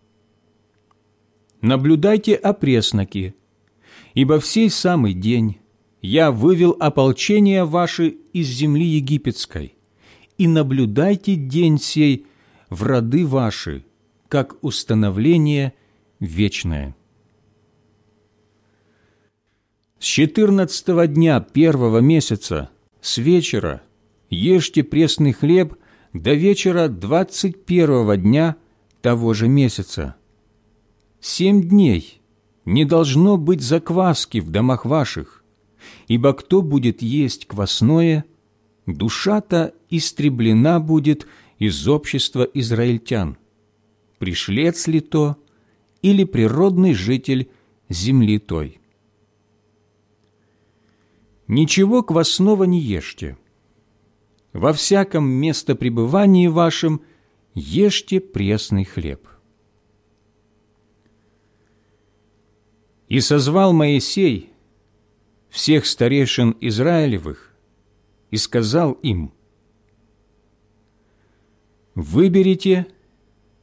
Наблюдайте опресноки, ибо в сей самый день я вывел ополчение ваше из земли египетской, и наблюдайте день сей в роды ваши, как установление вечное. С четырнадцатого дня первого месяца, с вечера, ешьте пресный хлеб до вечера двадцать первого дня того же месяца. Семь дней не должно быть закваски в домах ваших, ибо кто будет есть квасное, душа-то истреблена будет из общества израильтян, пришлец ли то или природный житель земли той. Ничего квасного не ешьте. Во всяком местопребывании вашем ешьте пресный хлеб. И созвал Моисей всех старейшин Израилевых и сказал им – Выберите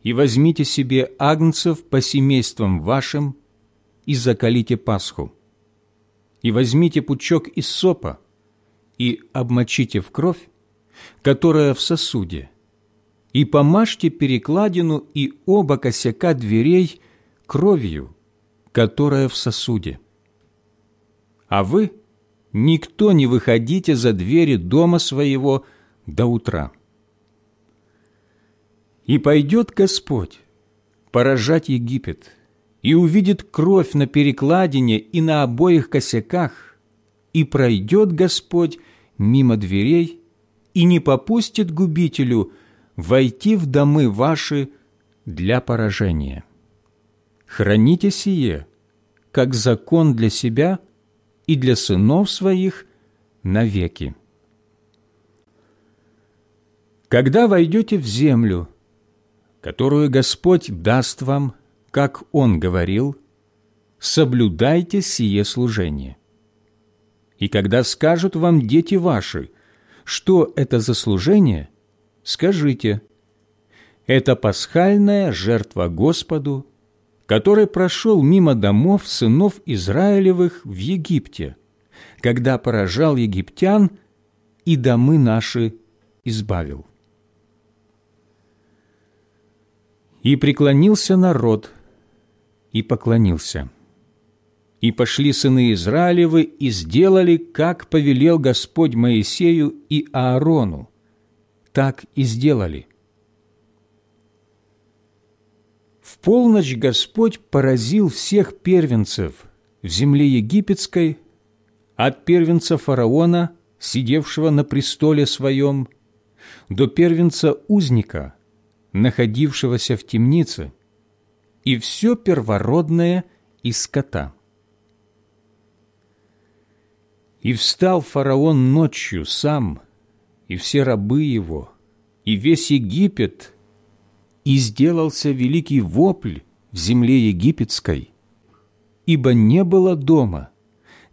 и возьмите себе агнцев по семействам вашим и закалите Пасху. И возьмите пучок из сопа и обмочите в кровь, которая в сосуде, и помажьте перекладину и оба косяка дверей кровью, которая в сосуде. А вы никто не выходите за двери дома своего до утра. И пойдет Господь поражать Египет, и увидит кровь на перекладине и на обоих косяках, и пройдет Господь мимо дверей, и не попустит губителю войти в домы ваши для поражения. Храните сие, как закон для себя и для сынов своих навеки. Когда войдете в землю, которую Господь даст вам, как Он говорил, соблюдайте сие служение. И когда скажут вам дети ваши, что это за служение, скажите, это пасхальная жертва Господу, который прошел мимо домов сынов Израилевых в Египте, когда поражал египтян и домы наши избавил. И преклонился народ, и поклонился. И пошли сыны Израилевы и сделали, как повелел Господь Моисею и Аарону. Так и сделали. В полночь Господь поразил всех первенцев в земле египетской, от первенца фараона, сидевшего на престоле своем, до первенца узника, находившегося в темнице, и все первородное из скота. И встал фараон ночью сам и все рабы его, и весь Египет, и сделался великий вопль в земле египетской, ибо не было дома,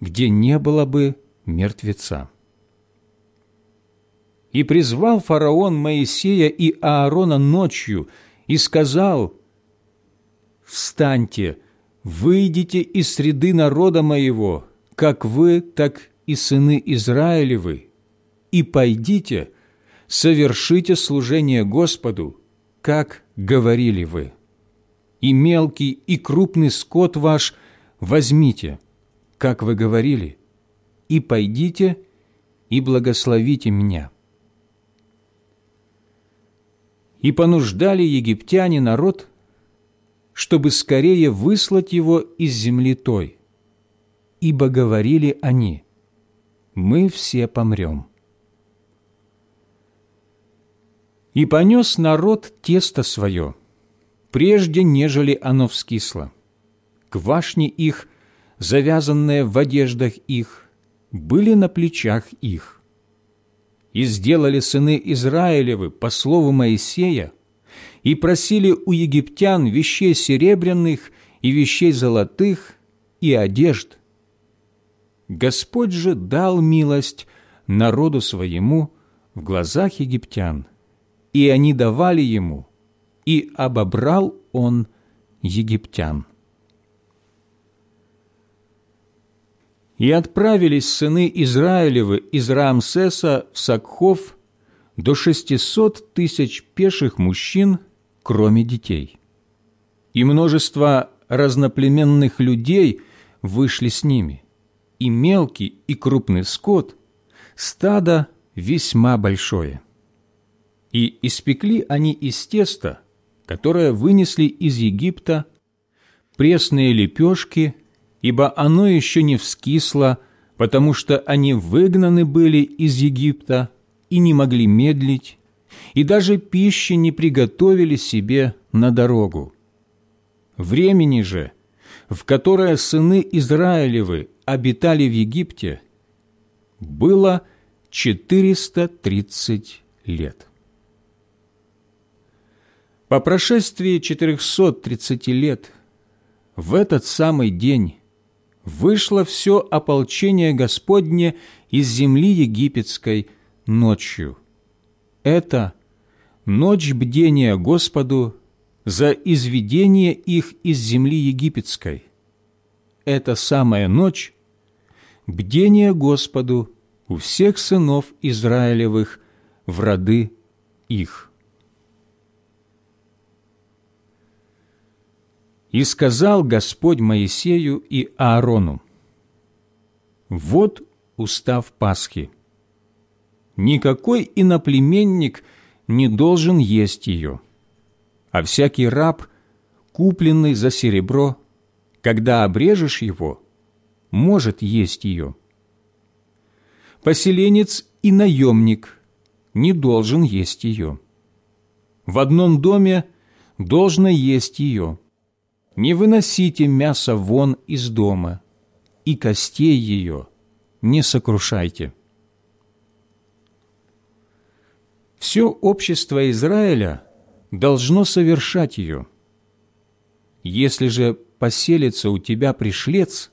где не было бы мертвеца. И призвал фараон Моисея и Аарона ночью и сказал, «Встаньте, выйдите из среды народа моего, как вы, так и сыны Израилевы, и пойдите, совершите служение Господу, как говорили вы. И мелкий, и крупный скот ваш возьмите, как вы говорили, и пойдите, и благословите меня». И понуждали египтяне народ, чтобы скорее выслать его из земли той, ибо говорили они, «Мы все помрем». И понес народ тесто свое, прежде нежели оно вскисло. Квашни их, завязанные в одеждах их, были на плечах их. И сделали сыны Израилевы по слову Моисея, и просили у египтян вещей серебряных и вещей золотых и одежд. Господь же дал милость народу своему в глазах египтян – и они давали ему, и обобрал он египтян. И отправились сыны Израилевы из Раамсеса в Сакхов до шестисот тысяч пеших мужчин, кроме детей. И множество разноплеменных людей вышли с ними, и мелкий и крупный скот, стадо весьма большое. И испекли они из теста, которое вынесли из Египта, пресные лепешки, ибо оно еще не вскисло, потому что они выгнаны были из Египта и не могли медлить, и даже пищи не приготовили себе на дорогу. Времени же, в которое сыны Израилевы обитали в Египте, было 430 лет. По прошествии 430 лет в этот самый день вышло все ополчение Господне из земли египетской ночью. Это ночь бдения Господу за изведение их из земли египетской. Это самая ночь бдения Господу у всех сынов Израилевых в роды их. И сказал Господь Моисею и Аарону, «Вот устав Пасхи. Никакой иноплеменник не должен есть ее, а всякий раб, купленный за серебро, когда обрежешь его, может есть ее. Поселенец и наемник не должен есть ее. В одном доме должно есть ее, не выносите мясо вон из дома, и костей ее не сокрушайте. Все общество Израиля должно совершать ее. Если же поселится у тебя пришлец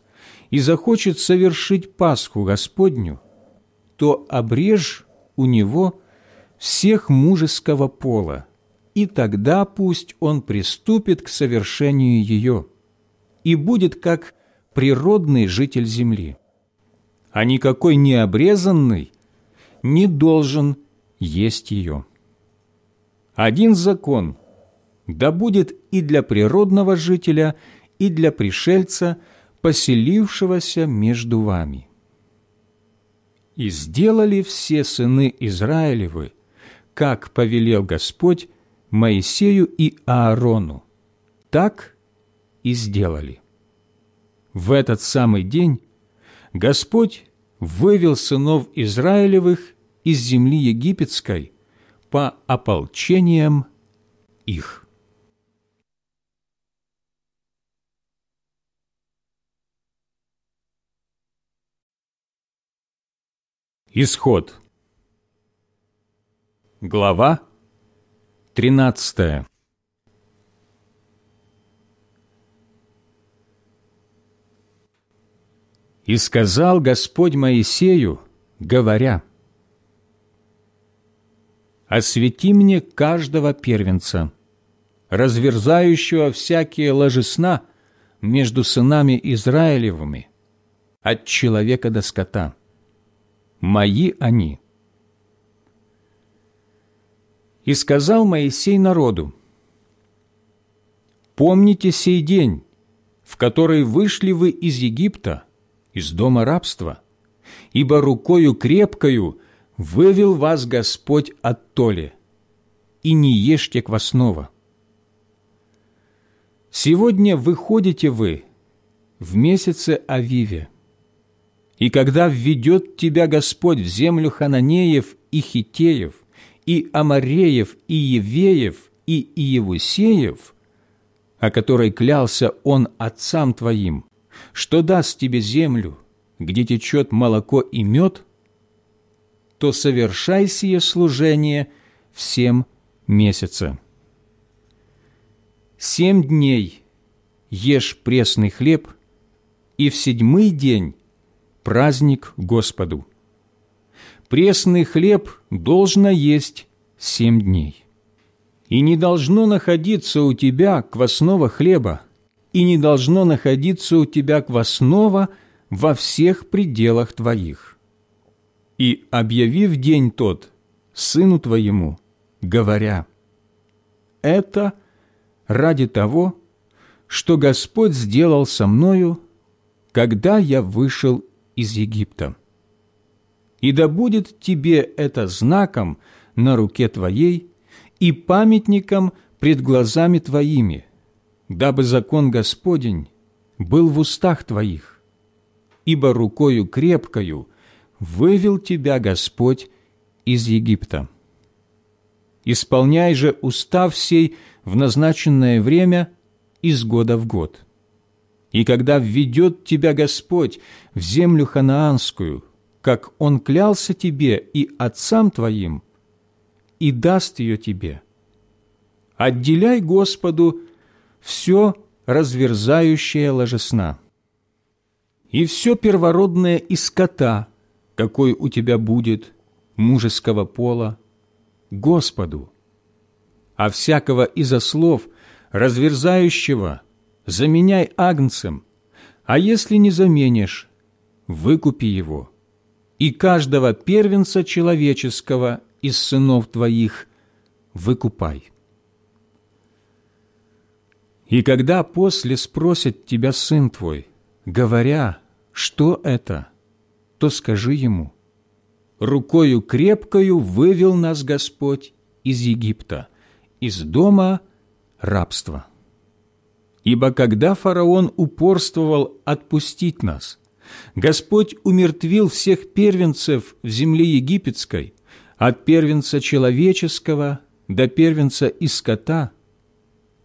и захочет совершить Пасху Господню, то обрежь у него всех мужеского пола, и тогда пусть он приступит к совершению ее и будет как природный житель земли. А никакой необрезанный не должен есть ее. Один закон да будет и для природного жителя, и для пришельца, поселившегося между вами. И сделали все сыны Израилевы, как повелел Господь, Моисею и Аарону. Так и сделали. В этот самый день Господь вывел сынов Израилевых из земли египетской по ополчениям их. Исход Глава 13 И сказал Господь Моисею, говоря, «Освети мне каждого первенца, разверзающего всякие ложесна между сынами Израилевыми, от человека до скота. Мои они». И сказал Моисей народу, «Помните сей день, в который вышли вы из Египта, из дома рабства, ибо рукою крепкою вывел вас Господь от толи, и не ешьте квасного. Сегодня выходите вы в месяце Авиве, и когда введет тебя Господь в землю Хананеев и Хитеев, и Амареев, и Евеев, и Иевусеев, о которой клялся Он отцам твоим, что даст тебе землю, где течет молоко и мед, то совершай сие служение в семь месяца. Семь дней ешь пресный хлеб, и в седьмой день праздник Господу. Пресный хлеб должно есть семь дней. И не должно находиться у тебя квасного хлеба, и не должно находиться у тебя квасного во всех пределах твоих. И объявив день тот сыну твоему, говоря, «Это ради того, что Господь сделал со мною, когда я вышел из Египта. И да будет тебе это знаком на руке твоей и памятником пред глазами твоими, дабы закон Господень был в устах твоих, ибо рукою крепкою вывел тебя Господь из Египта. Исполняй же устав сей в назначенное время из года в год. И когда введет тебя Господь в землю ханаанскую, как Он клялся тебе и отцам твоим, и даст ее тебе, отделяй Господу все разверзающее ложесна. И все первородное из скота, какой у тебя будет, мужеского пола, Господу. А всякого из ослов, разверзающего, заменяй агнцем, а если не заменишь, выкупи его. И каждого первенца человеческого из сынов твоих выкупай. И когда после спросит тебя сын твой, говоря, что это, то скажи ему, рукою крепкою вывел нас Господь из Египта, из дома рабства. Ибо когда фараон упорствовал отпустить нас, Господь умертвил всех первенцев в земле египетской, от первенца человеческого до первенца из скота –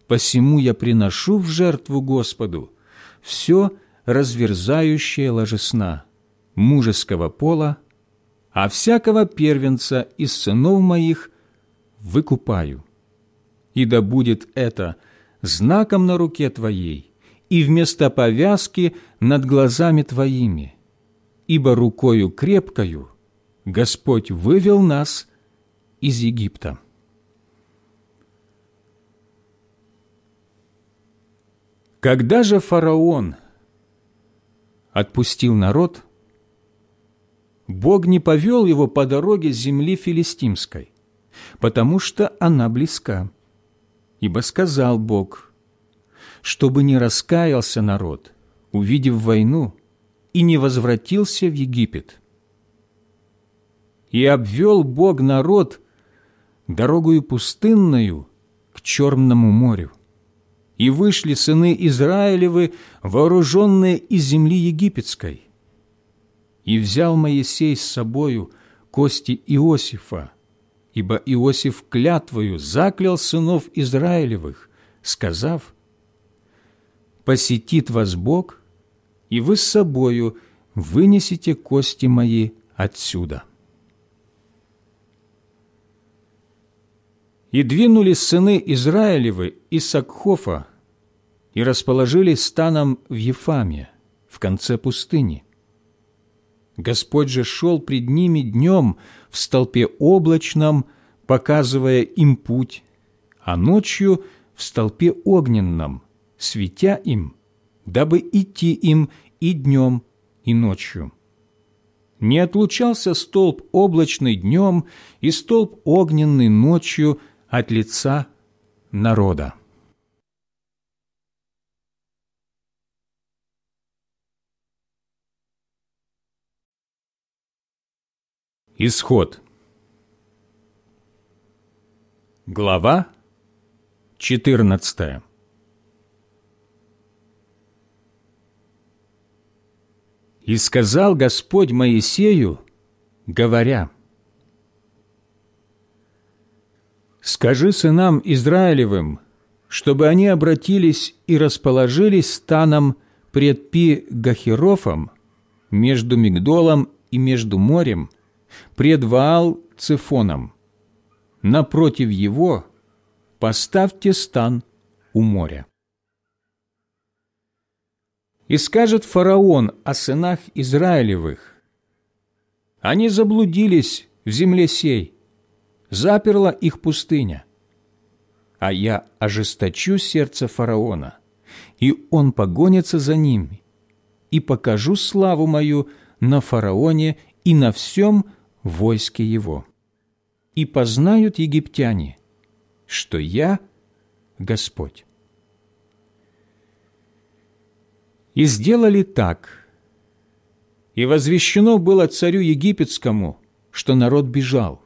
посему я приношу в жертву Господу все разверзающее ложесна мужеского пола, а всякого первенца из сынов моих выкупаю. И да будет это знаком на руке твоей и вместо повязки над глазами твоими, ибо рукою крепкою Господь вывел нас из Египта. Когда же фараон отпустил народ, Бог не повел его по дороге земли филистимской, потому что она близка. Ибо сказал Бог, чтобы не раскаялся народ, увидев войну, и не возвратился в Египет. И обвел Бог народ дорогою пустынную к Черному морю и вышли сыны Израилевы, вооруженные из земли египетской. И взял Моисей с собою кости Иосифа, ибо Иосиф клятвою заклял сынов Израилевых, сказав, «Посетит вас Бог, и вы с собою вынесете кости мои отсюда». И двинулись сыны Израилевы из Сакхофа и расположились станом в Ефаме, в конце пустыни. Господь же шел пред ними днем в столпе облачном, показывая им путь, а ночью в столпе огненном, светя им, дабы идти им и днем, и ночью. Не отлучался столб облачный днем и столб огненный ночью от лица народа. Исход. Глава 14. И сказал Господь Моисею, говоря, «Скажи сынам Израилевым, чтобы они обратились и расположились станом пред Пи-Гахирофом между Мигдолом и между морем, пред Ваал-Цифоном. Напротив его поставьте стан у моря. И скажет фараон о сынах Израилевых, «Они заблудились в земле сей, заперла их пустыня, а я ожесточу сердце фараона, и он погонится за ними, и покажу славу мою на фараоне и на всем войске его. И познают египтяне, что я Господь. И сделали так. И возвещено было царю египетскому, что народ бежал,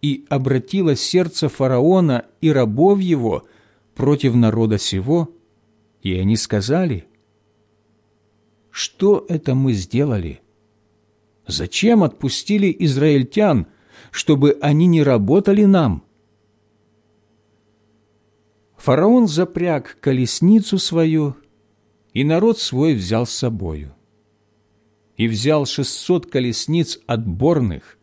и обратило сердце фараона и рабов его против народа сего, и они сказали, «Что это мы сделали?» Зачем отпустили израильтян, чтобы они не работали нам? Фараон запряг колесницу свою, и народ свой взял с собою. И взял шестьсот колесниц отборных,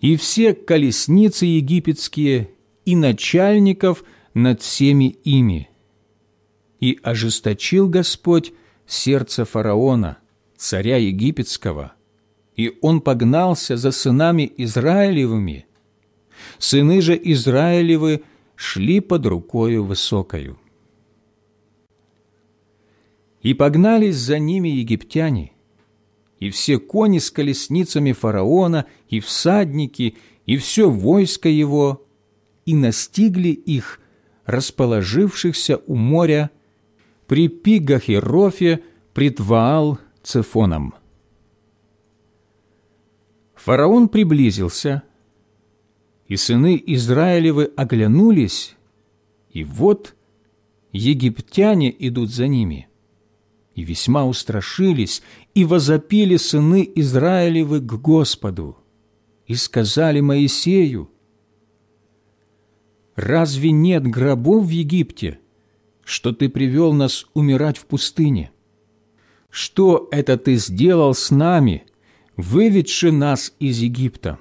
и все колесницы египетские, и начальников над всеми ими. И ожесточил Господь сердце фараона, царя египетского, и он погнался за сынами Израилевыми. Сыны же Израилевы шли под рукою высокою. И погнались за ними египтяне, и все кони с колесницами фараона, и всадники, и все войско его, и настигли их, расположившихся у моря, при Пигахерофе пред Ваал-Цефоном. Фараон приблизился, и сыны Израилевы оглянулись, и вот египтяне идут за ними, и весьма устрашились, и возопили сыны Израилевы к Господу, и сказали Моисею, «Разве нет гробов в Египте, что ты привел нас умирать в пустыне? Что это ты сделал с нами, выведши нас из Египта.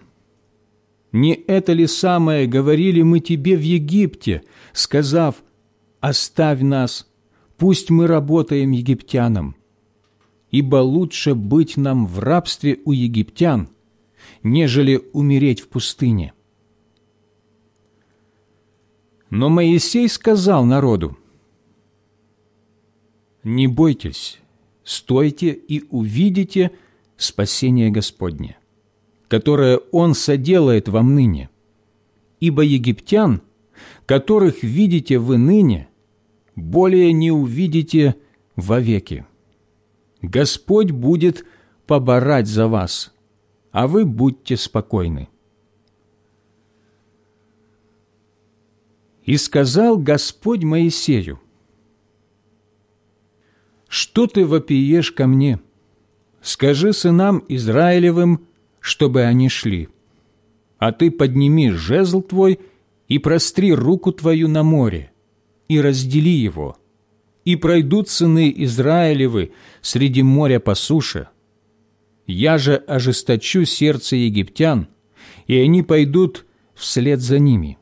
Не это ли самое говорили мы тебе в Египте, сказав, «Оставь нас, пусть мы работаем египтянам, ибо лучше быть нам в рабстве у египтян, нежели умереть в пустыне». Но Моисей сказал народу, «Не бойтесь, стойте и увидите, спасение Господне, которое Он соделает вам ныне. Ибо египтян, которых видите вы ныне, более не увидите вовеки. Господь будет поборать за вас, а вы будьте спокойны. И сказал Господь Моисею, «Что ты вопиешь ко мне?» скажи сынам Израилевым, чтобы они шли. А ты подними жезл твой и простри руку твою на море, и раздели его, и пройдут сыны Израилевы среди моря по суше. Я же ожесточу сердце египтян, и они пойдут вслед за ними.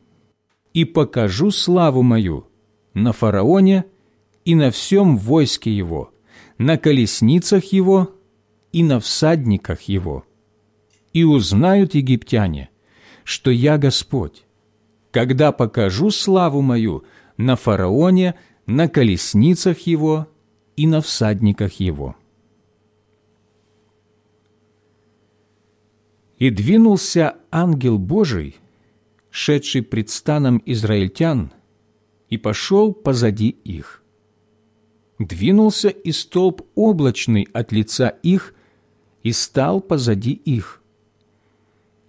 и покажу славу мою на фараоне и на всем войске его, на колесницах его и на всадниках его. И узнают египтяне, что я Господь, когда покажу славу мою на фараоне, на колесницах его и на всадниках его». И двинулся ангел Божий, шедший пред станом израильтян, и пошел позади их. Двинулся и столб облачный от лица их, и стал позади их.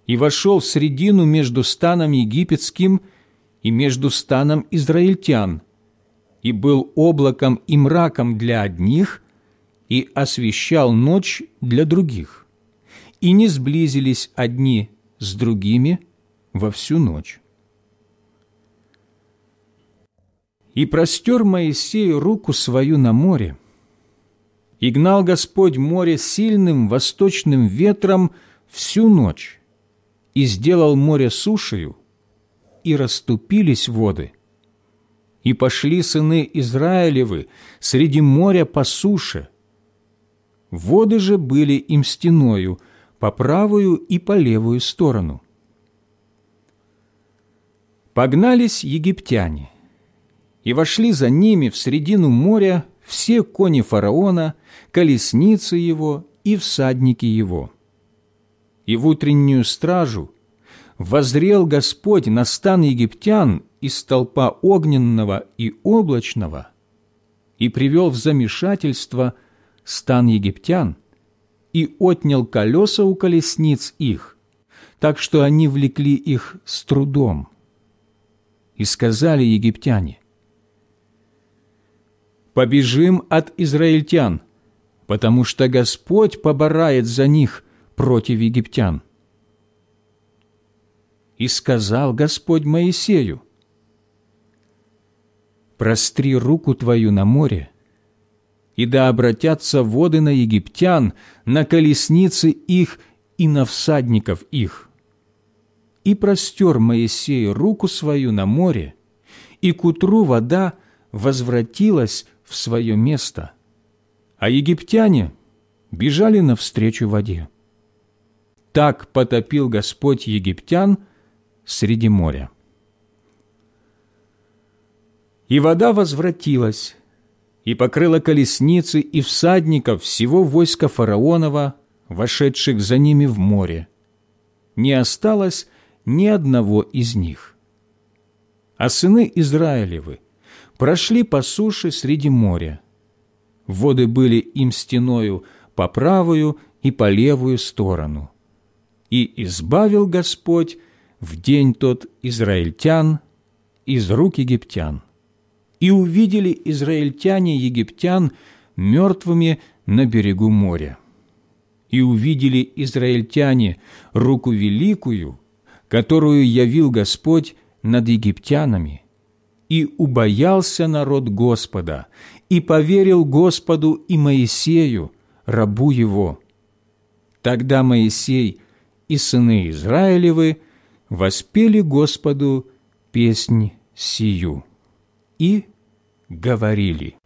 И вошел в средину между станом египетским и между станом израильтян, и был облаком и мраком для одних, и освещал ночь для других и не сблизились одни с другими во всю ночь. И простер Моисей руку свою на море, и гнал Господь море сильным восточным ветром всю ночь, и сделал море сушею, и расступились воды. И пошли сыны Израилевы среди моря по суше. Воды же были им стеною – по правую и по левую сторону. Погнались египтяне, и вошли за ними в середину моря все кони фараона, колесницы его и всадники его. И в утреннюю стражу возрел Господь на стан египтян из столпа огненного и облачного и привел в замешательство стан египтян, и отнял колеса у колесниц их, так что они влекли их с трудом. И сказали египтяне, «Побежим от израильтян, потому что Господь поборает за них против египтян». И сказал Господь Моисею, «Простри руку твою на море, и да обратятся воды на египтян, на колесницы их и на всадников их. И простер Моисей руку свою на море, и к утру вода возвратилась в свое место, а египтяне бежали навстречу воде. Так потопил Господь египтян среди моря. И вода возвратилась, и покрыла колесницы и всадников всего войска фараонова, вошедших за ними в море. Не осталось ни одного из них. А сыны Израилевы прошли по суше среди моря. Воды были им стеною по правую и по левую сторону. И избавил Господь в день тот израильтян из рук египтян и увидели израильтяне египтян мертвыми на берегу моря. И увидели израильтяне руку великую, которую явил Господь над египтянами, и убоялся народ Господа, и поверил Господу и Моисею, рабу его. Тогда Моисей и сыны Израилевы воспели Господу песнь сию и говорили.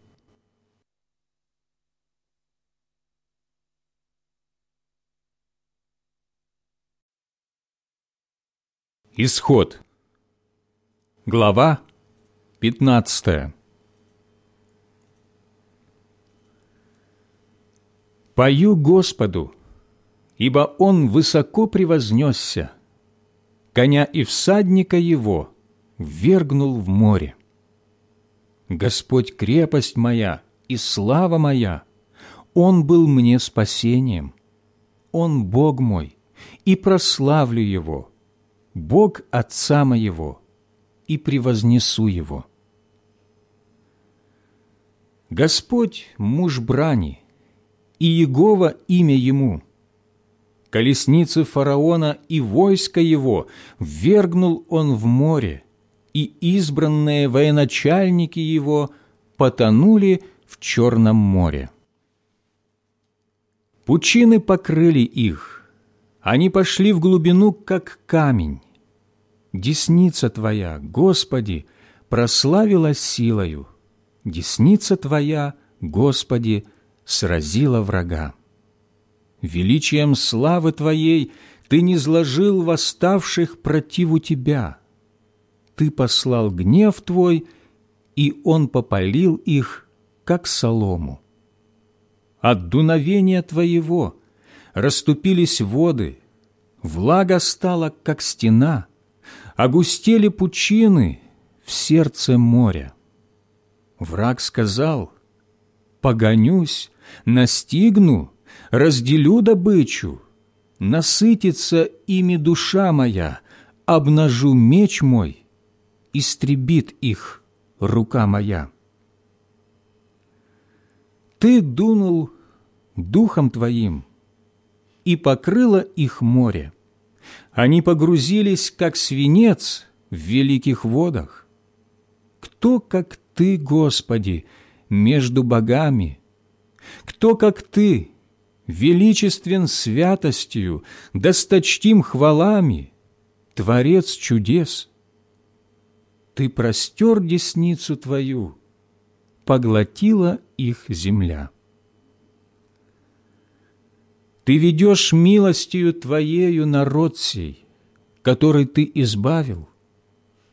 Исход. Глава 15. Пою Господу, ибо Он высоко превознесся, коня и всадника его ввергнул в море. Господь крепость моя и слава моя, Он был мне спасением. Он Бог мой, и прославлю Его, Бог Отца моего, и превознесу Его. Господь – муж брани, и Егова имя Ему. Колесницы фараона и войско его ввергнул он в море, и избранные военачальники его потонули в Черном море. Пучины покрыли их, они пошли в глубину, как камень. Десница Твоя, Господи, прославилась силою, десница Твоя, Господи, сразила врага. Величием славы Твоей Ты не зложил восставших противу Тебя. Ты послал гнев Твой, и Он попалил их, как солому. От дуновения Твоего расступились воды, влага стала, как стена, огустели пучины в сердце моря. Враг сказал, «Погонюсь, настигну, разделю добычу, насытится ими душа моя, обнажу меч мой, истребит их рука моя». Ты дунул духом Твоим, и покрыло их море. Они погрузились, как свинец, в великих водах. Кто, как Ты, Господи, между богами? Кто, как Ты, величествен святостью, досточтим хвалами, Творец чудес? Ты простер десницу Твою, поглотила их земля. Ты ведешь милостью Твоею народ сей, который Ты избавил,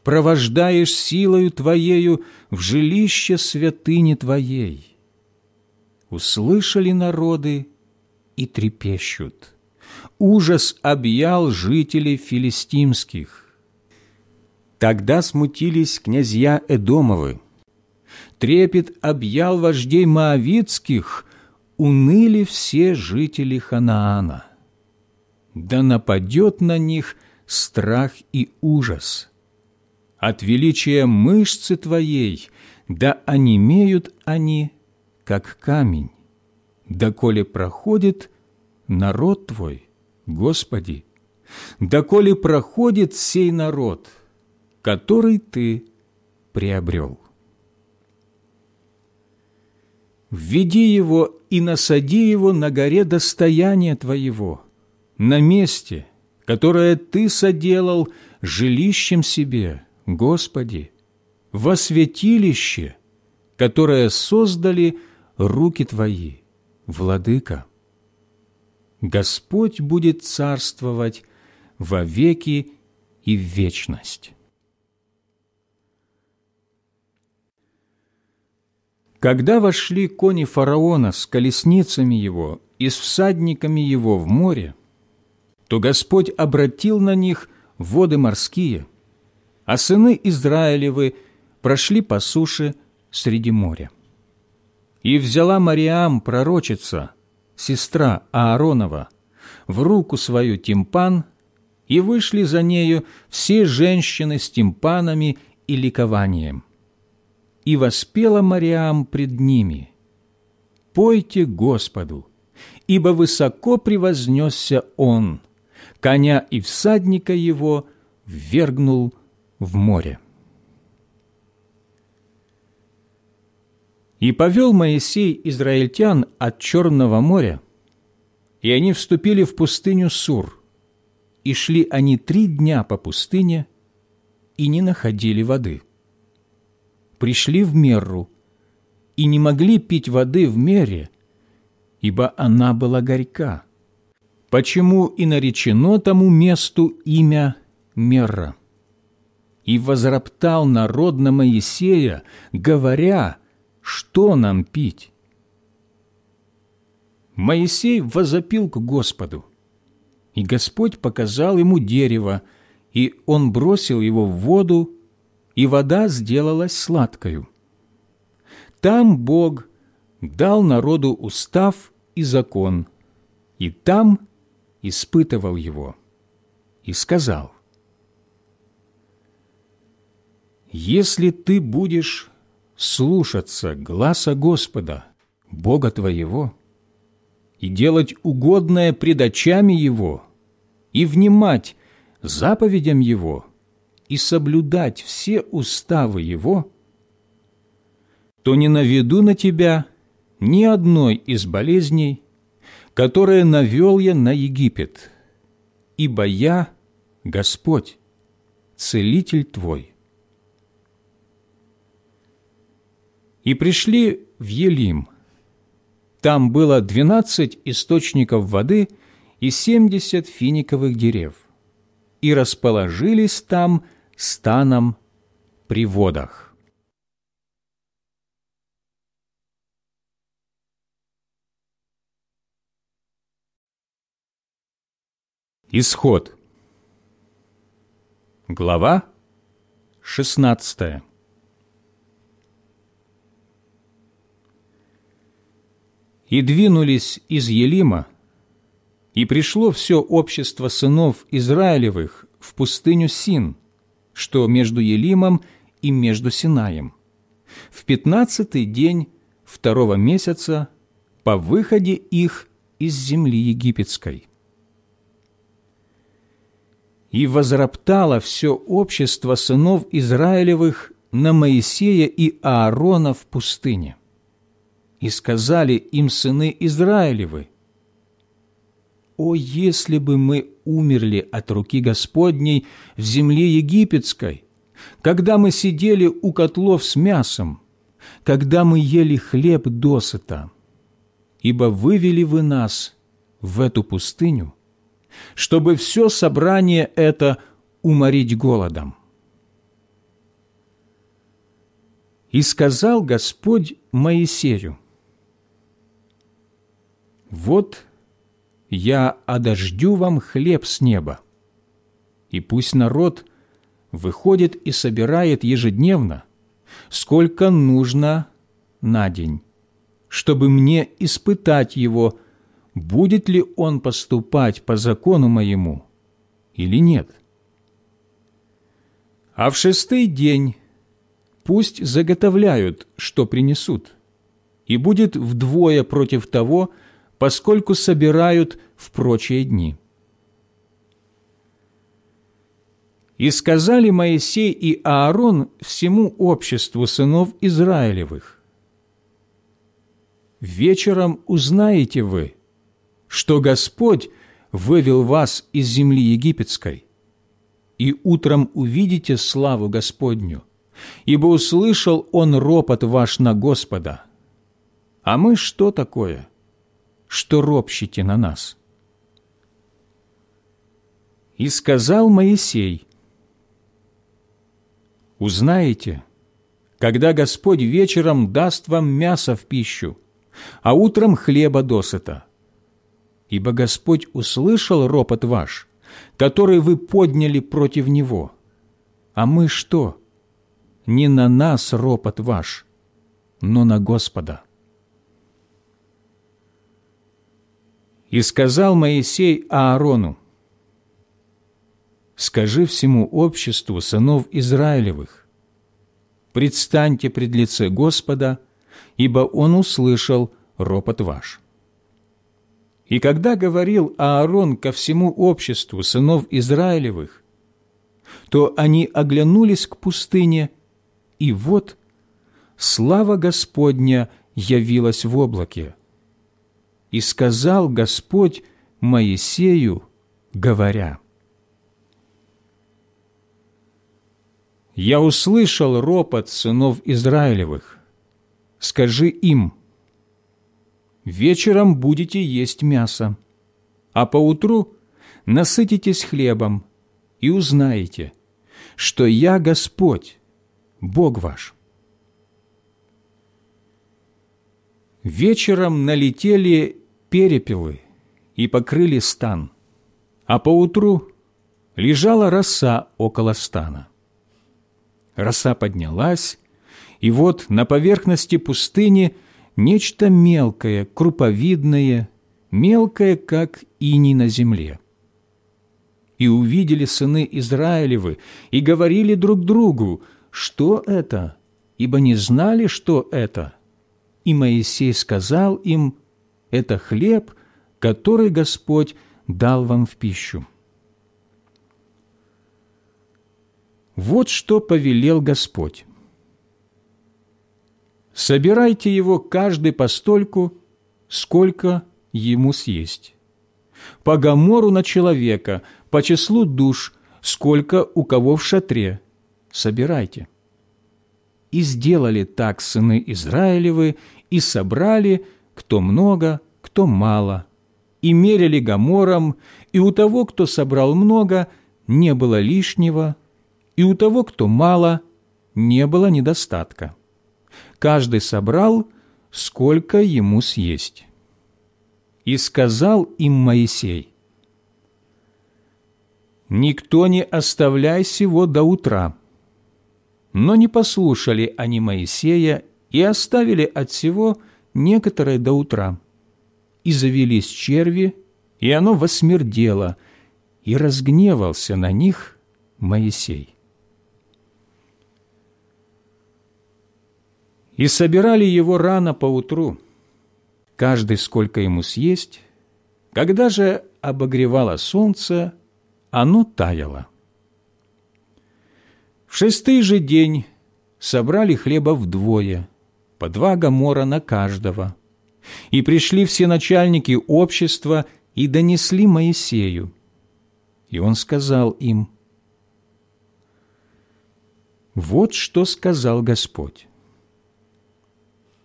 провождаешь силою Твоею в жилище святыни Твоей. Услышали народы и трепещут. Ужас объял жителей филистимских. Тогда смутились князья Эдомовы, трепет объял вождей Моавицких, уныли все жители Ханаана. Да нападет на них страх и ужас. От величия мышцы твоей, да онемеют они, как камень, доколе проходит народ твой, Господи, доколе проходит сей народ, который ты приобрел. введи его и насади его на горе достояния Твоего, на месте, которое Ты соделал жилищем себе, Господи, во святилище, которое создали руки Твои, Владыка. Господь будет царствовать во веки и в вечность. Когда вошли кони фараона с колесницами его и с всадниками его в море, то Господь обратил на них воды морские, а сыны Израилевы прошли по суше среди моря. И взяла Мариам, пророчица, сестра Ааронова, в руку свою тимпан, и вышли за нею все женщины с тимпанами и ликованием – и воспела Мариам пред ними, «Пойте Господу, ибо высоко превознесся Он, коня и всадника его ввергнул в море». И повел Моисей израильтян от Черного моря, и они вступили в пустыню Сур, и шли они три дня по пустыне, и не находили воды пришли в Мерру и не могли пить воды в мере, ибо она была горька. Почему и наречено тому месту имя Мерра? И возроптал народ на Моисея, говоря, что нам пить? Моисей возопил к Господу, и Господь показал ему дерево, и он бросил его в воду, и вода сделалась сладкою. Там Бог дал народу устав и закон, и там испытывал его, и сказал, «Если ты будешь слушаться гласа Господа, Бога твоего, и делать угодное пред очами Его, и внимать заповедям Его, и соблюдать все уставы Его, то не наведу на тебя ни одной из болезней, которые навел я на Египет, ибо я Господь, целитель твой». И пришли в Елим. Там было двенадцать источников воды и семьдесят финиковых дерев, и расположились там станом при водах. Исход. Глава 16. И двинулись из Елима, и пришло все общество сынов Израилевых в пустыню Син, что между Елимом и между Синаем, в пятнадцатый день второго месяца по выходе их из земли египетской. И возроптало все общество сынов Израилевых на Моисея и Аарона в пустыне. И сказали им сыны Израилевы, «О, если бы мы умерли от руки Господней в земле египетской, когда мы сидели у котлов с мясом, когда мы ели хлеб досыта, ибо вывели вы нас в эту пустыню, чтобы все собрание это уморить голодом. И сказал Господь Моисею, «Вот я одождю вам хлеб с неба, и пусть народ выходит и собирает ежедневно, сколько нужно на день, чтобы мне испытать его, будет ли он поступать по закону моему или нет. А в шестый день пусть заготовляют, что принесут, и будет вдвое против того, поскольку собирают в прочие дни. И сказали Моисей и Аарон всему обществу сынов Израилевых, «Вечером узнаете вы, что Господь вывел вас из земли египетской, и утром увидите славу Господню, ибо услышал Он ропот ваш на Господа. А мы что такое, что ропщите на нас?» И сказал Моисей, «Узнаете, когда Господь вечером даст вам мясо в пищу, а утром хлеба досыта. Ибо Господь услышал ропот ваш, который вы подняли против Него. А мы что? Не на нас ропот ваш, но на Господа». И сказал Моисей Аарону, скажи всему обществу сынов Израилевых, «Предстаньте пред лице Господа, ибо Он услышал ропот ваш». И когда говорил Аарон ко всему обществу сынов Израилевых, то они оглянулись к пустыне, и вот слава Господня явилась в облаке. И сказал Господь Моисею, говоря, я услышал ропот сынов Израилевых. Скажи им, вечером будете есть мясо, а поутру насытитесь хлебом и узнаете, что я Господь, Бог ваш. Вечером налетели перепелы и покрыли стан, а поутру лежала роса около стана. Роса поднялась, и вот на поверхности пустыни нечто мелкое, круповидное, мелкое, как иней на земле. И увидели сыны Израилевы, и говорили друг другу, что это, ибо не знали, что это. И Моисей сказал им, это хлеб, который Господь дал вам в пищу. Вот что повелел Господь. Собирайте его каждый постольку, сколько ему съесть. По гамору на человека, по числу душ сколько у кого в шатре, собирайте». И сделали так сыны Израилевы, и собрали, кто много, кто мало, и мерили гамором, и у того, кто собрал много, не было лишнего, и у того, кто мало, не было недостатка. Каждый собрал, сколько ему съесть. И сказал им Моисей, «Никто не оставляй сего до утра». Но не послушали они Моисея и оставили от всего некоторое до утра. И завелись черви, и оно восмердело, и разгневался на них Моисей. И собирали его рано поутру, каждый сколько ему съесть, когда же обогревало солнце, оно таяло. В шестый же день собрали хлеба вдвое, по два гамора на каждого, и пришли все начальники общества и донесли Моисею. И он сказал им, «Вот что сказал Господь.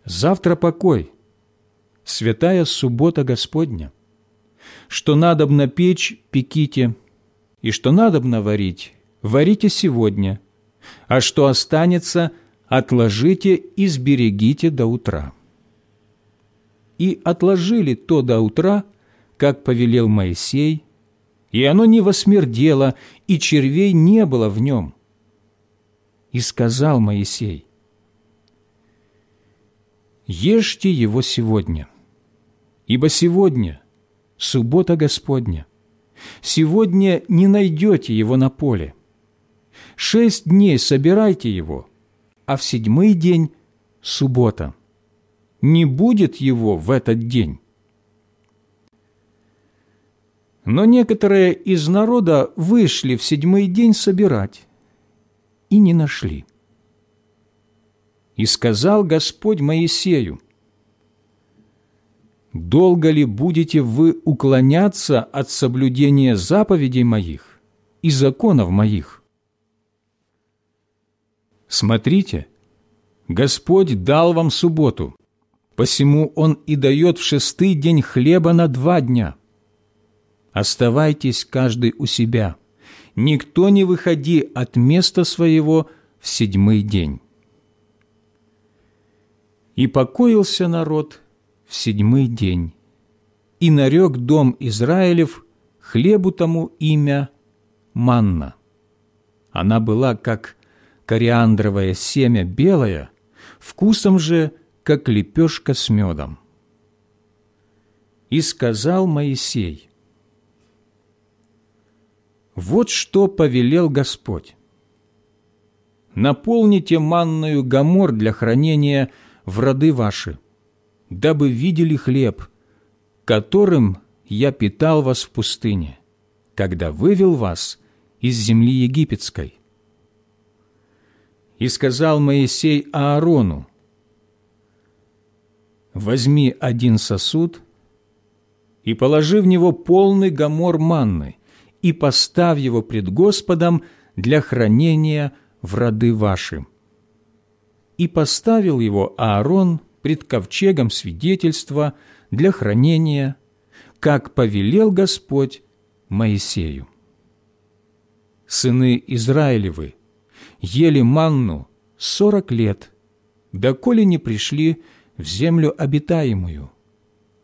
Завтра покой, святая суббота Господня, что надобно печь, пеките, и что надобно варить, варите сегодня, а что останется, отложите и сберегите до утра». И отложили то до утра, как повелел Моисей, и оно не восмердело, и червей не было в нем. И сказал Моисей, «Ешьте его сегодня, ибо сегодня суббота Господня, сегодня не найдете его на поле. Шесть дней собирайте его, а в седьмой день – суббота. Не будет его в этот день». Но некоторые из народа вышли в седьмой день собирать и не нашли. И сказал Господь Моисею, «Долго ли будете вы уклоняться от соблюдения заповедей моих и законов моих? Смотрите, Господь дал вам субботу, посему Он и дает в шестый день хлеба на два дня» Оставайтесь каждый у себя. Никто не выходи от места своего в седьмой день. И покоился народ в седьмой день, и нарек дом Израилев хлебу тому имя манна. Она была, как кориандровое семя белое, вкусом же, как лепешка с медом. И сказал Моисей, вот что повелел Господь. Наполните манную гамор для хранения в роды ваши, дабы видели хлеб, которым я питал вас в пустыне, когда вывел вас из земли египетской. И сказал Моисей Аарону, «Возьми один сосуд и положи в него полный гамор манны, и поставь его пред Господом для хранения в роды ваши». И поставил его Аарон пред ковчегом свидетельства для хранения, как повелел Господь Моисею. Сыны Израилевы ели манну сорок лет, доколе не пришли в землю обитаемую.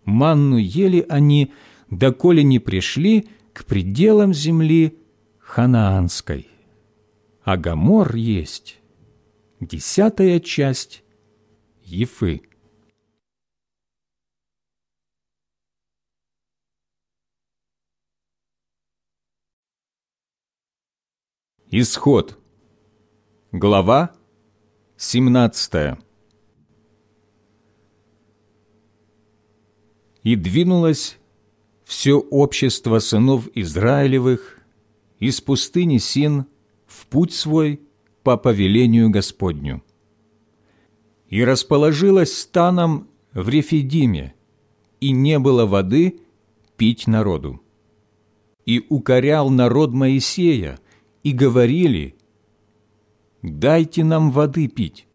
Манну ели они, доколе не пришли к пределам земли ханаанской. А Гамор есть десятая часть Ефы. Исход. Глава 17. И двинулась все общество сынов Израилевых из пустыни Син в путь свой по повелению Господню. И расположилась станом в Рефидиме, и не было воды пить народу. И укорял народ Моисея, и говорили, «Дайте нам воды пить».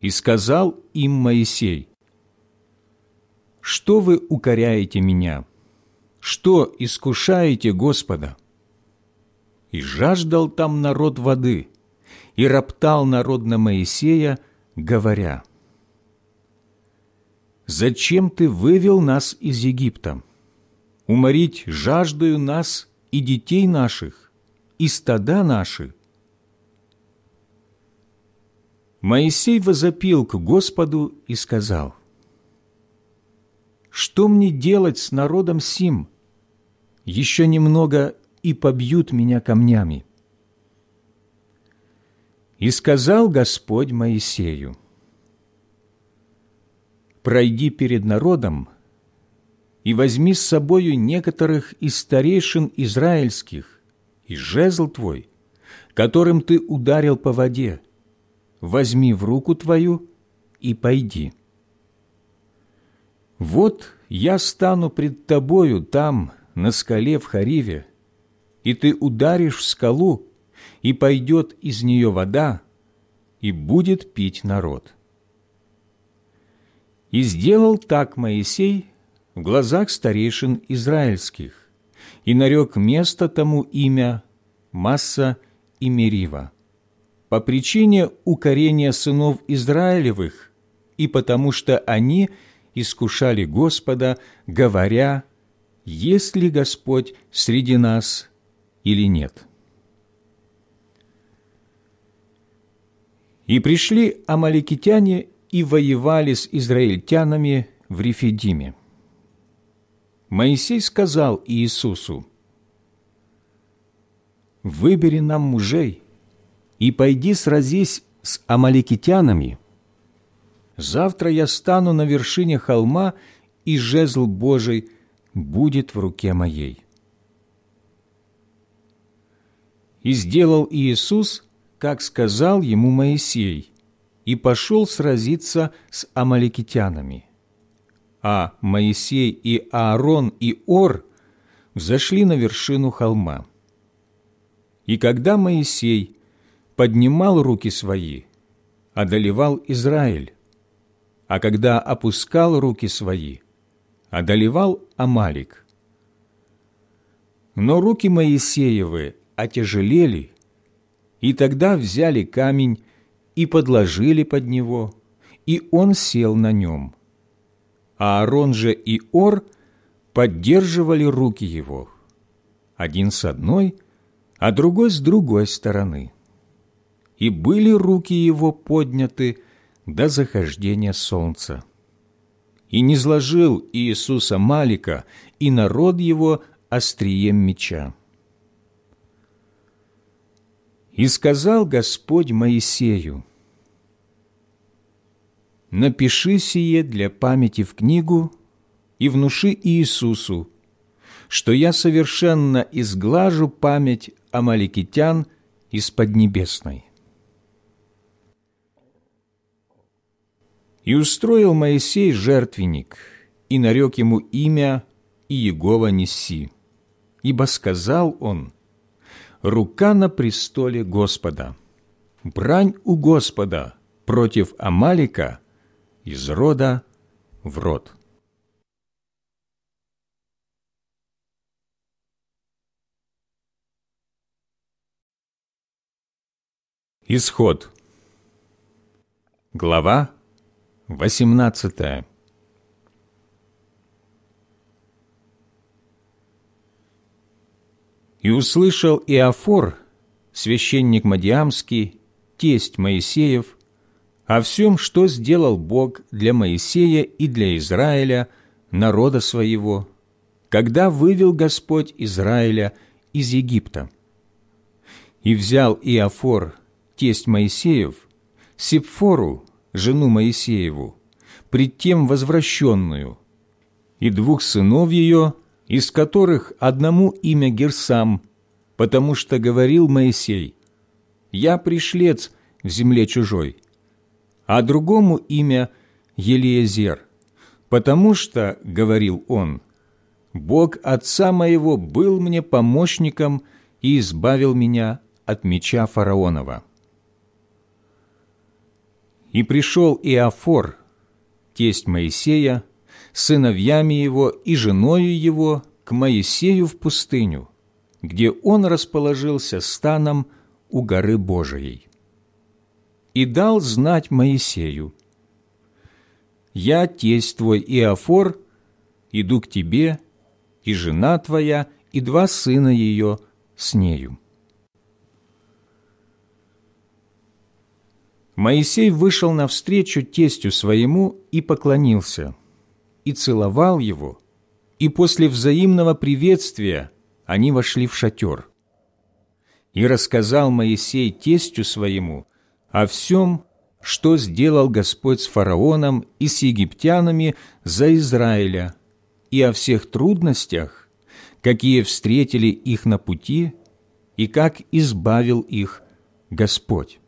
И сказал им Моисей, «Что вы укоряете меня? Что искушаете Господа?» И жаждал там народ воды, и роптал народ на Моисея, говоря, «Зачем ты вывел нас из Египта? Уморить жаждою нас и детей наших, и стада наши?» Моисей возопил к Господу и сказал, «Что мне делать с народом сим? Еще немного и побьют меня камнями». И сказал Господь Моисею, «Пройди перед народом и возьми с собою некоторых из старейшин израильских и жезл твой, которым ты ударил по воде, возьми в руку твою и пойди. Вот я стану пред тобою там, на скале в Хариве, и ты ударишь скалу, и пойдет из нее вода, и будет пить народ. И сделал так Моисей в глазах старейшин израильских, и нарек место тому имя Масса и Мерива, по причине укорения сынов Израилевых и потому что они искушали Господа, говоря, «Есть ли Господь среди нас или нет?» И пришли амаликитяне и воевали с израильтянами в Рефидиме. Моисей сказал Иисусу, «Выбери нам мужей и пойди сразись с амаликитянами. Завтра я стану на вершине холма, и жезл Божий будет в руке моей». И сделал Иисус как сказал ему Моисей, и пошел сразиться с амаликитянами. А Моисей и Аарон и Ор взошли на вершину холма. И когда Моисей поднимал руки свои, одолевал Израиль, а когда опускал руки свои, одолевал Амалик. Но руки Моисеевы отяжелели, и тогда взяли камень и подложили под него, и он сел на нем. А Аарон же и Ор поддерживали руки его, один с одной, а другой с другой стороны. И были руки его подняты до захождения солнца. И не сложил Иисуса Малика и народ его острием меча. И сказал Господь Моисею, «Напиши сие для памяти в книгу и внуши Иисусу, что я совершенно изглажу память амаликитян из Поднебесной». И устроил Моисей жертвенник, и нарек ему имя Иегова Неси, ибо сказал он – рука на престоле Господа. Брань у Господа против Амалика из рода в род. Исход. Глава восемнадцатая. И услышал Иофор, священник Мадиамский, тесть Моисеев, о всем, что сделал Бог для Моисея и для Израиля, народа своего, когда вывел Господь Израиля из Египта. И взял Иофор, тесть Моисеев, Сепфору, жену Моисееву, пред тем возвращенную, и двух сынов ее, из которых одному имя Герсам, потому что говорил Моисей, «Я пришлец в земле чужой», а другому имя Елиезер, потому что, говорил он, «Бог отца моего был мне помощником и избавил меня от меча фараонова. И пришел Иофор, тесть Моисея, сыновьями его и женою его к Моисею в пустыню, где он расположился станом у горы Божией. И дал знать Моисею, «Я, тесть твой Иофор, иду к тебе, и жена твоя, и два сына ее с нею». Моисей вышел навстречу тестю своему и поклонился, и целовал его, и после взаимного приветствия они вошли в шатер. И рассказал Моисей тестю своему о всем, что сделал Господь с фараоном и с египтянами за Израиля, и о всех трудностях, какие встретили их на пути, и как избавил их Господь.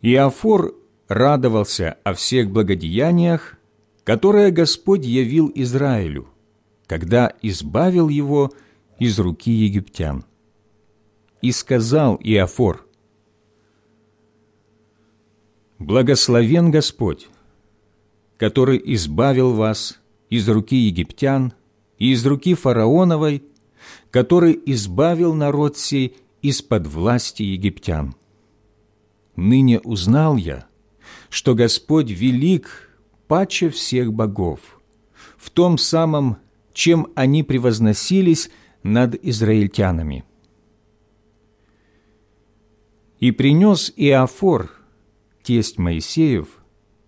Иофор радовался о всех благодеяниях, которые Господь явил Израилю, когда избавил его из руки египтян. И сказал Иофор, «Благословен Господь, который избавил вас из руки египтян и из руки фараоновой, который избавил народ сей из-под власти египтян ныне узнал я, что Господь велик паче всех богов, в том самом, чем они превозносились над израильтянами. И принес Иофор, тесть Моисеев,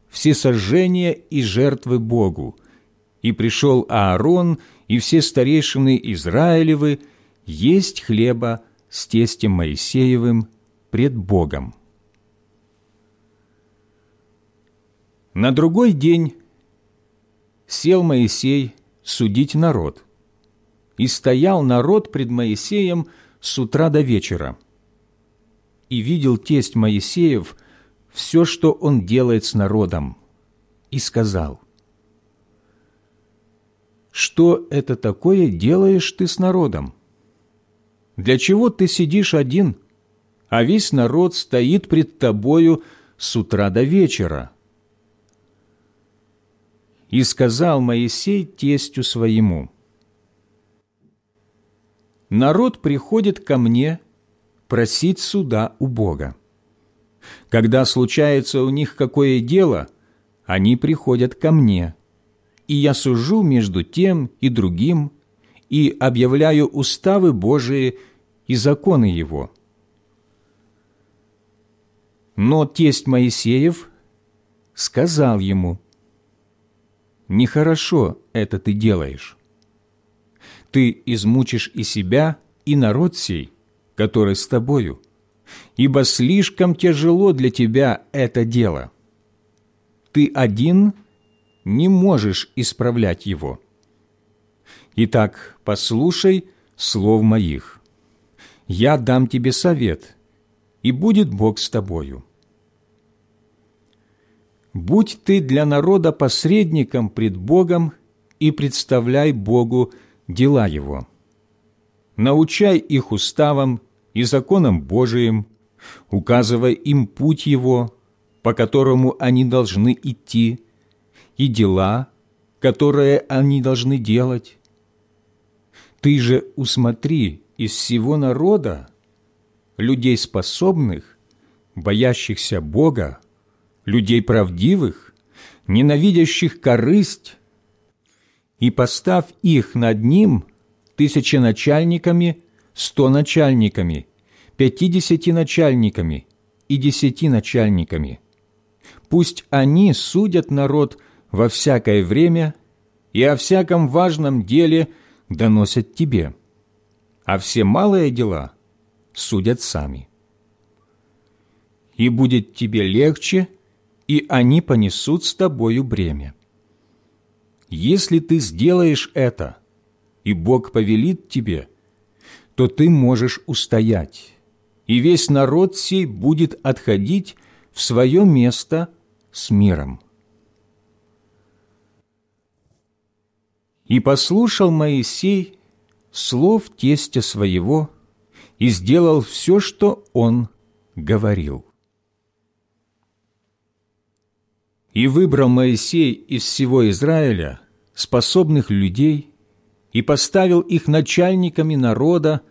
все сожжения и жертвы Богу, и пришел Аарон и все старейшины Израилевы есть хлеба с тестем Моисеевым пред Богом. На другой день сел Моисей судить народ, и стоял народ пред Моисеем с утра до вечера. И видел тесть Моисеев все, что он делает с народом, и сказал, «Что это такое делаешь ты с народом? Для чего ты сидишь один, а весь народ стоит пред тобою с утра до вечера?» И сказал Моисей тестю своему, «Народ приходит ко мне просить суда у Бога. Когда случается у них какое дело, они приходят ко мне, и я сужу между тем и другим, и объявляю уставы Божии и законы Его». Но тесть Моисеев сказал ему – нехорошо это ты делаешь. Ты измучишь и себя, и народ сей, который с тобою, ибо слишком тяжело для тебя это дело. Ты один не можешь исправлять его. Итак, послушай слов моих. Я дам тебе совет, и будет Бог с тобою Будь ты для народа посредником пред Богом и представляй Богу дела Его. Научай их уставам и законам Божиим, указывай им путь Его, по которому они должны идти, и дела, которые они должны делать. Ты же усмотри из всего народа людей способных, боящихся Бога, людей правдивых, ненавидящих корысть, и поставь их над ним тысяченачальниками, сто начальниками, пятидесяти начальниками и десяти начальниками. Пусть они судят народ во всякое время и о всяком важном деле доносят тебе, а все малые дела судят сами. И будет тебе легче – и они понесут с тобою бремя. Если ты сделаешь это, и Бог повелит тебе, то ты можешь устоять, и весь народ сей будет отходить в свое место с миром. И послушал Моисей слов тестя своего и сделал все, что он говорил. И выбрал Моисей из всего Израиля способных людей и поставил их начальниками народа,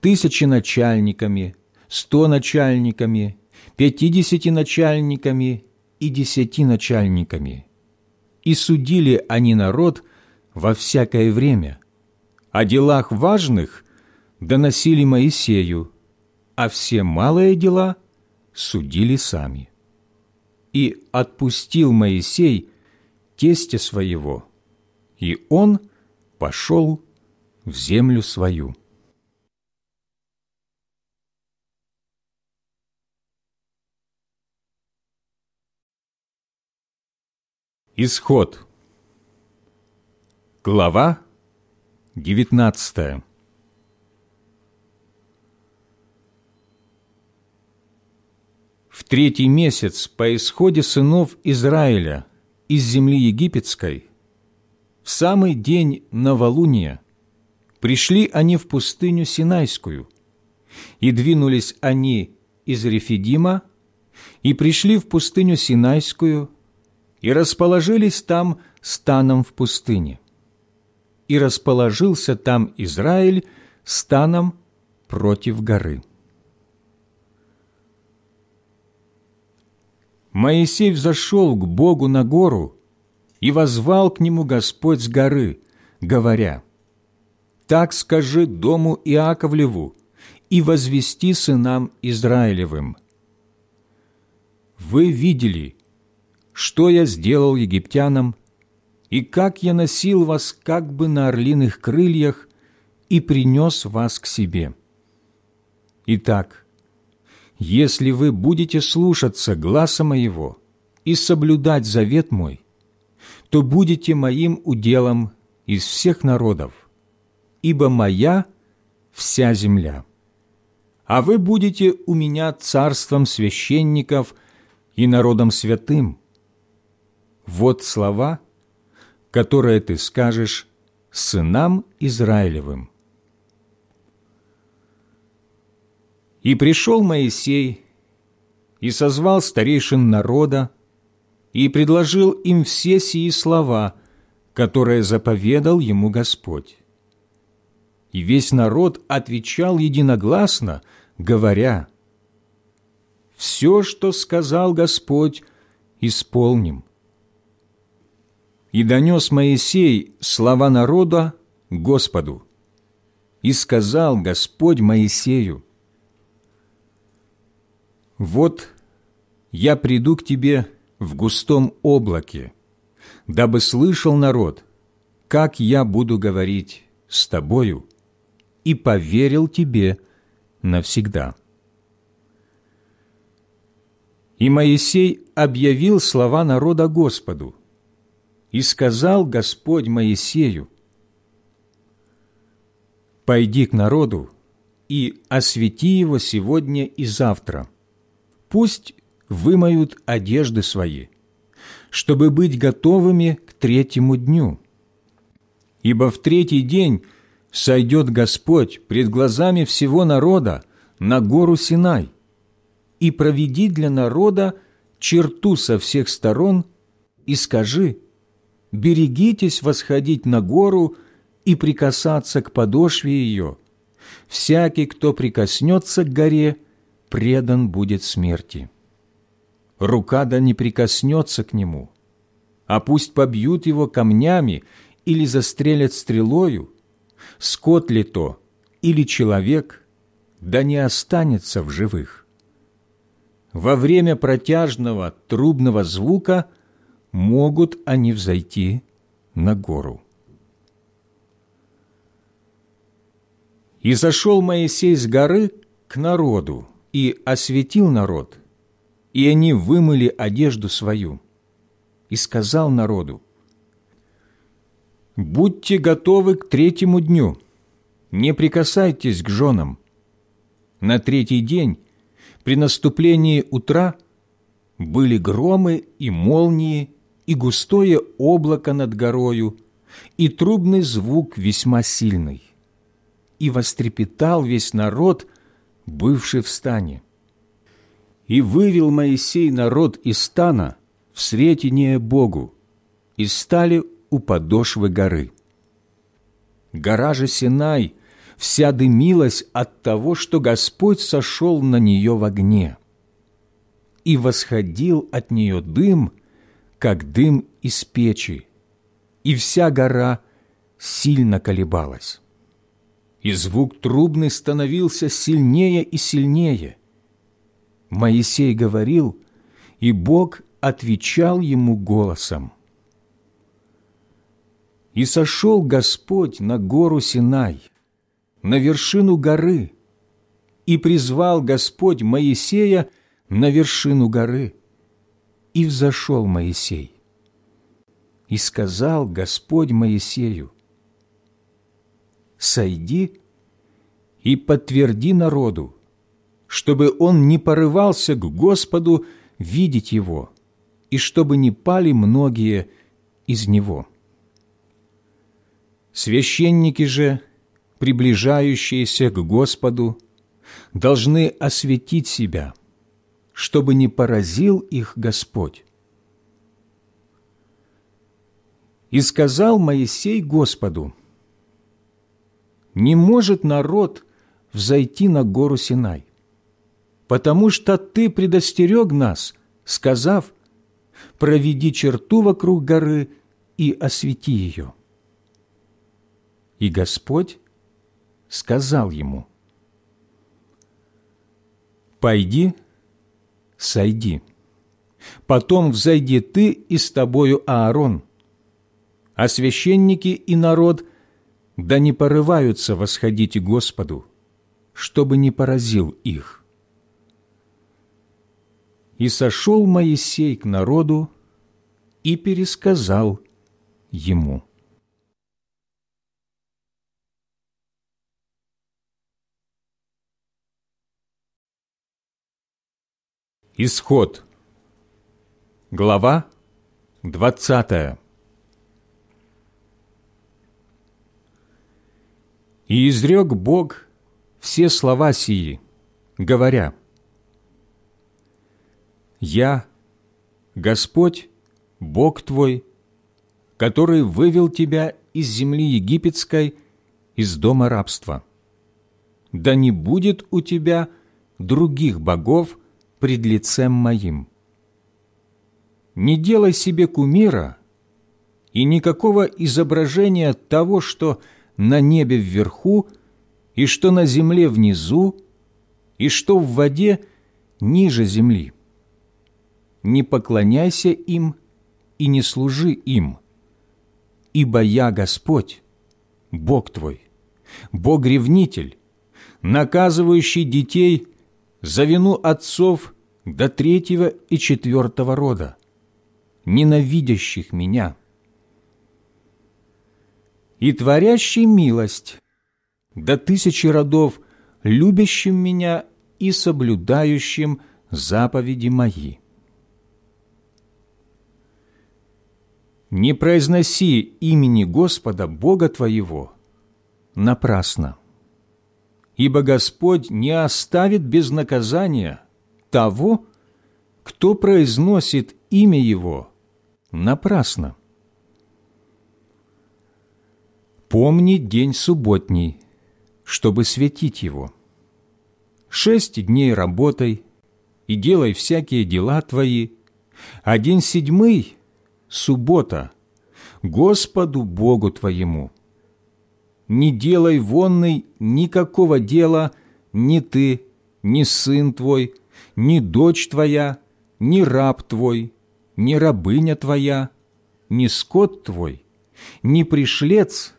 тысячи начальниками, сто начальниками, пятидесяти начальниками и десяти начальниками. И судили они народ во всякое время. О делах важных доносили Моисею, а все малые дела судили сами и отпустил Моисей тесте своего, и он пошел в землю свою. Исход. Глава 19. Третий месяц по исходе сынов Израиля из земли египетской, в самый день новолуния, пришли они в пустыню Синайскую, и двинулись они из Рефидима, и пришли в пустыню Синайскую, и расположились там станом в пустыне. И расположился там Израиль станом против горы. Моисей взошел к Богу на гору и возвал к нему Господь с горы, говоря, «Так скажи дому Иаковлеву и возвести сынам Израилевым. Вы видели, что я сделал египтянам, и как я носил вас как бы на орлиных крыльях и принес вас к себе. Итак, если вы будете слушаться гласа моего и соблюдать завет мой, то будете моим уделом из всех народов, ибо моя вся земля. А вы будете у меня царством священников и народом святым, вот слова, которые ты скажешь сынам Израилевым. И пришел Моисей, и созвал старейшин народа, и предложил им все сии слова, которые заповедал ему Господь. И весь народ отвечал единогласно, говоря, «Все, что сказал Господь, исполним». И донес Моисей слова народа Господу. И сказал Господь Моисею, «Вот я приду к тебе в густом облаке, дабы слышал народ, как я буду говорить с тобою, и поверил тебе навсегда». И Моисей объявил слова народа Господу, и сказал Господь Моисею, «Пойди к народу и освети его сегодня и завтра. Пусть вымоют одежды свои, чтобы быть готовыми к третьему дню. Ибо в третий день сойдет Господь пред глазами всего народа на гору Синай и проведи для народа черту со всех сторон и скажи, берегитесь восходить на гору и прикасаться к подошве ее. Всякий, кто прикоснется к горе, предан будет смерти. Рука да не прикоснется к нему, а пусть побьют его камнями или застрелят стрелою, скот ли то или человек, да не останется в живых. Во время протяжного трубного звука – могут они взойти на гору. И зашел Моисей с горы к народу и осветил народ, и они вымыли одежду свою. И сказал народу, «Будьте готовы к третьему дню, не прикасайтесь к женам. На третий день, при наступлении утра, были громы и молнии, и густое облако над горою, и трубный звук весьма сильный. и вострепетал весь народ, бывший в стане. И вывел Моисей народ из стана в сретение Богу, и стали у подошвы горы. Гора же Синай вся дымилась от того, что Господь сошел на нее в огне. И восходил от нее дым, как дым из печи, и вся гора сильно колебалась. И звук трубный становился сильнее и сильнее. Моисей говорил, и Бог отвечал ему голосом. И сошел Господь на гору Синай, на вершину горы, и призвал Господь Моисея на вершину горы, и взошел Моисей. И сказал Господь Моисею, «Сойди и подтверди народу, чтобы он не порывался к Господу видеть его, и чтобы не пали многие из него». Священники же, приближающиеся к Господу, должны осветить себя, чтобы не поразил их Господь. И сказал Моисей Господу, «Не может народ взойти на гору Синай, потому что Ты предостерег нас, сказав, проведи черту вокруг горы и освети ее». И Господь сказал ему, «Пойди, сойди, потом взойди ты и с тобою Аарон, а священники и народ да не порываются восходить Господу, чтобы не поразил их». И сошел Моисей к народу и пересказал ему. Исход. Глава 20. И изрек Бог все слова сии, говоря, «Я, Господь, Бог твой, который вывел тебя из земли египетской, из дома рабства. Да не будет у тебя других богов, пред лицем моим. Не делай себе кумира и никакого изображения того, что на небе вверху, и что на земле внизу, и что в воде ниже земли. Не поклоняйся им и не служи им, ибо я Господь, Бог твой, Бог-ревнитель, наказывающий детей за вину отцов до третьего и четвертого рода, ненавидящих меня, и творящий милость до тысячи родов, любящим меня и соблюдающим заповеди мои. Не произноси имени Господа Бога твоего напрасно ибо Господь не оставит без наказания того, кто произносит имя Его напрасно. Помни день субботний, чтобы светить его. Шесть дней работай и делай всякие дела твои, а день седьмый — суббота, Господу Богу твоему – не делай вонной никакого дела ни ты, ни сын твой, ни дочь твоя, ни раб твой, ни рабыня твоя, ни скот твой, ни пришлец,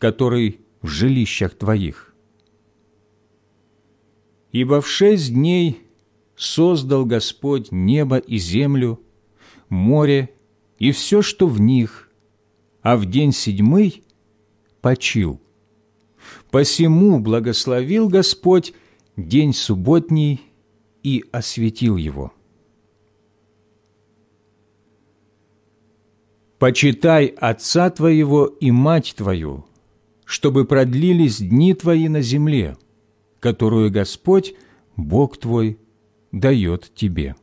который в жилищах твоих. Ибо в шесть дней создал Господь небо и землю, море и все, что в них, а в день седьмый почил. Посему благословил Господь день субботний и осветил его. Почитай отца твоего и мать твою, чтобы продлились дни твои на земле, которую Господь, Бог твой, дает тебе.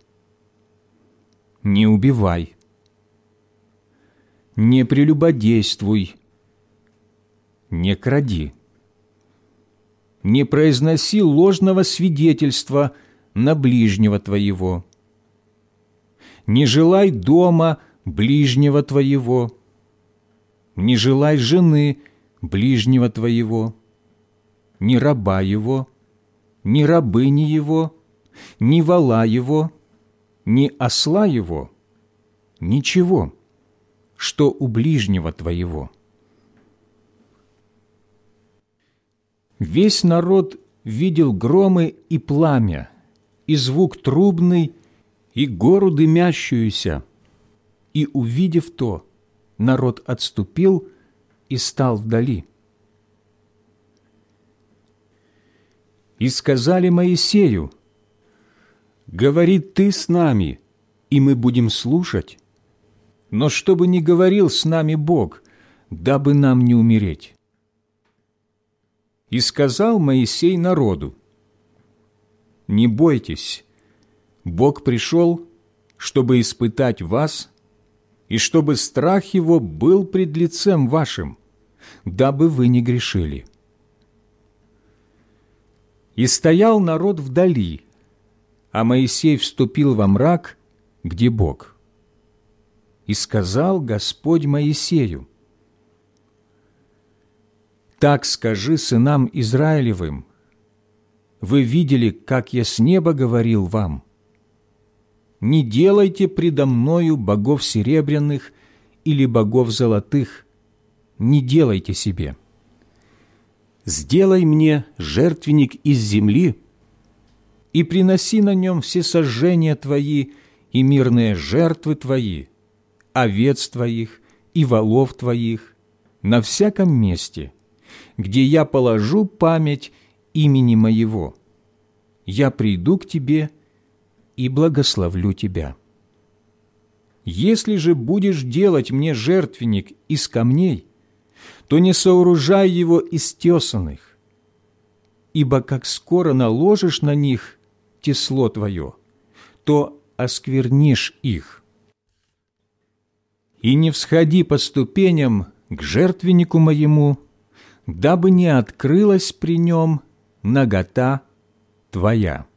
Не убивай, не прелюбодействуй, не кради, не произноси ложного свидетельства на ближнего твоего, не желай дома ближнего твоего, не желай жены ближнего твоего, ни раба его, ни рабыни его, ни вала его, ни осла его, ничего, что у ближнего твоего. Весь народ видел громы и пламя, и звук трубный, и гору дымящуюся, и, увидев то, народ отступил и стал вдали. И сказали Моисею, «Говори ты с нами, и мы будем слушать, но чтобы не говорил с нами Бог, дабы нам не умереть». И сказал Моисей народу, «Не бойтесь, Бог пришел, чтобы испытать вас и чтобы страх его был пред лицем вашим, дабы вы не грешили. И стоял народ вдали, а Моисей вступил во мрак, где Бог. И сказал Господь Моисею, «Так скажи сынам Израилевым, вы видели, как я с неба говорил вам, не делайте предо мною богов серебряных или богов золотых, не делайте себе. Сделай мне жертвенник из земли и приноси на нем все сожжения твои и мирные жертвы твои, овец твоих и волов твоих на всяком месте, где я положу память имени моего. Я приду к тебе и благословлю тебя. Если же будешь делать мне жертвенник из камней, то не сооружай его из тесанных, ибо как скоро наложишь на них тесло твое, то осквернишь их. И не всходи по ступеням к жертвеннику моему, дабы не открылась при нем нагота твоя».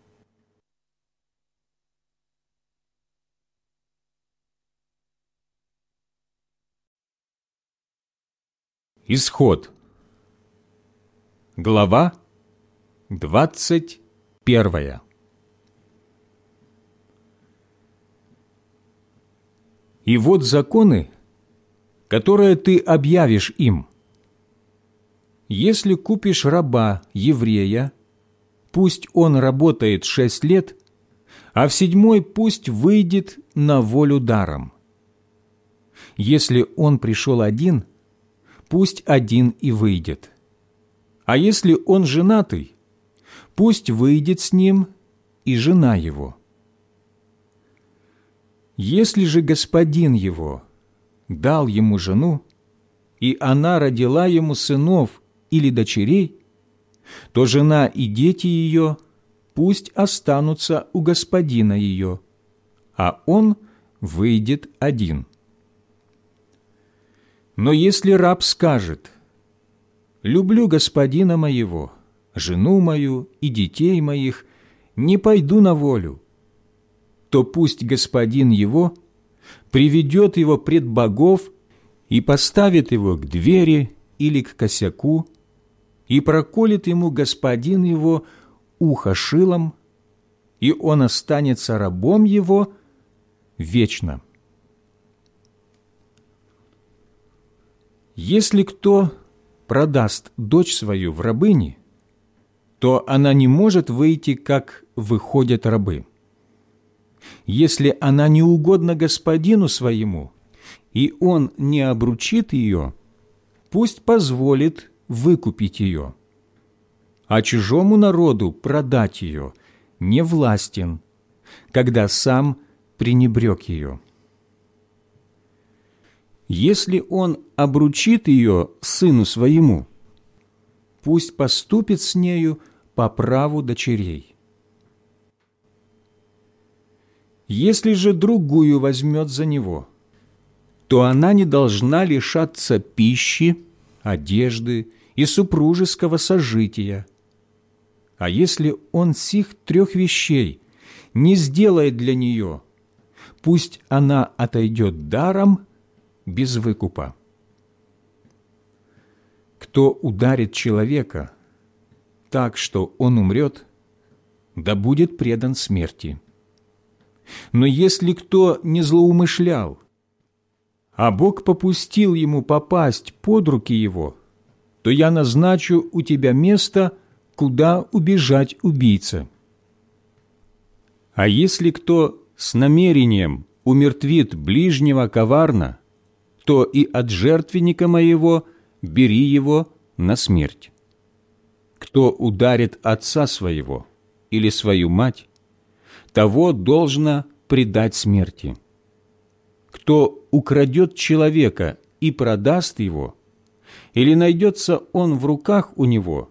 Исход. Глава двадцать первая. И вот законы, которые ты объявишь им. Если купишь раба, еврея, пусть он работает шесть лет, а в седьмой пусть выйдет на волю даром. Если он пришел один – пусть один и выйдет. А если он женатый, пусть выйдет с ним и жена его. Если же господин его дал ему жену, и она родила ему сынов или дочерей, то жена и дети ее пусть останутся у господина ее, а он выйдет один. Но если раб скажет, «Люблю господина моего, жену мою и детей моих, не пойду на волю», то пусть господин его приведет его пред богов и поставит его к двери или к косяку, и проколет ему господин его ухо шилом, и он останется рабом его вечно. Если кто продаст дочь свою в рабыни, то она не может выйти, как выходят рабы. Если она не угодна господину своему, и он не обручит ее, пусть позволит выкупить ее. А чужому народу продать ее не властен, когда сам пренебрег ее. Если он обручит ее сыну своему, пусть поступит с нею по праву дочерей. Если же другую возьмет за него, то она не должна лишаться пищи, одежды и супружеского сожития. А если он сих трех вещей не сделает для нее, пусть она отойдет даром без выкупа. Кто ударит человека так, что он умрет, да будет предан смерти. Но если кто не злоумышлял, а Бог попустил ему попасть под руки его, то я назначу у тебя место, куда убежать убийца. А если кто с намерением умертвит ближнего коварно, то и от жертвенника моего бери его на смерть. Кто ударит отца своего или свою мать, того должно предать смерти. Кто украдет человека и продаст его, или найдется он в руках у него,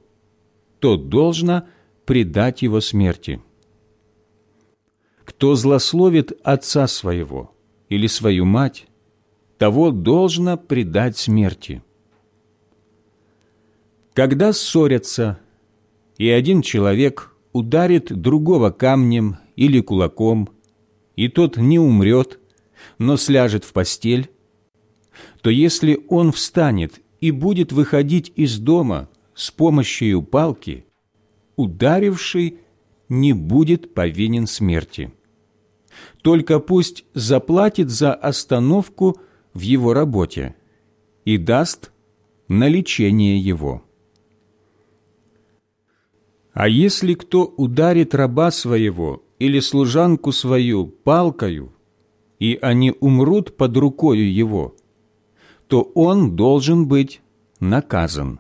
то должно предать его смерти. Кто злословит отца своего или свою мать, того должно предать смерти. Когда ссорятся, и один человек ударит другого камнем или кулаком, и тот не умрет, но сляжет в постель, то если он встанет и будет выходить из дома с помощью палки, ударивший не будет повинен смерти. Только пусть заплатит за остановку в его работе и даст на лечение его. А если кто ударит раба своего или служанку свою палкою, и они умрут под рукою его, то он должен быть наказан.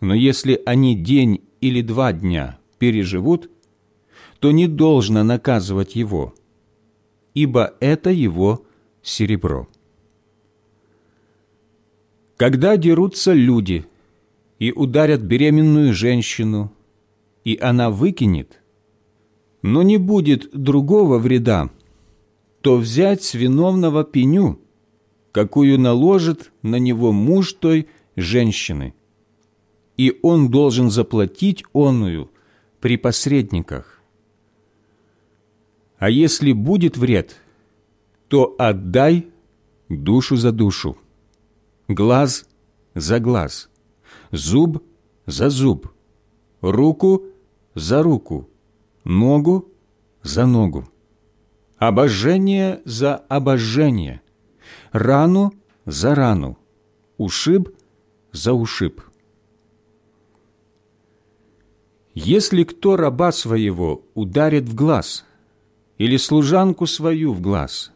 Но если они день или два дня переживут, то не должно наказывать его, ибо это его серебро. Когда дерутся люди и ударят беременную женщину, и она выкинет – но не будет другого вреда, то взять с виновного пеню, какую наложит на него муж той женщины, и он должен заплатить оную при посредниках. А если будет вред, то отдай душу за душу, глаз за глаз, зуб за зуб, руку за руку, ногу за ногу, обожжение за обожжение, рану за рану, ушиб за ушиб. Если кто раба своего ударит в глаз или служанку свою в глаз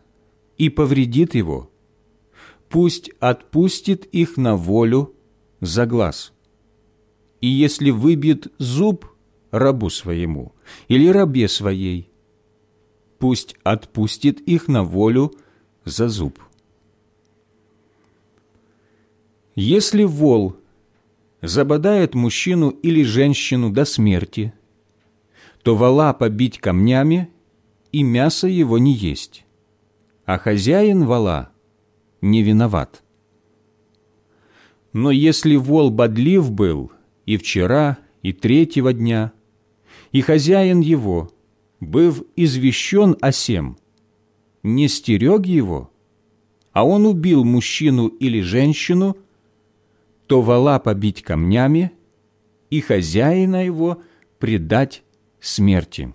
и повредит его, пусть отпустит их на волю за глаз. И если выбьет зуб рабу своему или рабе своей. Пусть отпустит их на волю за зуб. Если вол забодает мужчину или женщину до смерти, то вола побить камнями и мясо его не есть, а хозяин вола не виноват. Но если вол бодлив был и вчера, и третьего дня – и хозяин его, быв извещен о сем, не стерег его, а он убил мужчину или женщину, то вала побить камнями и хозяина его предать смерти.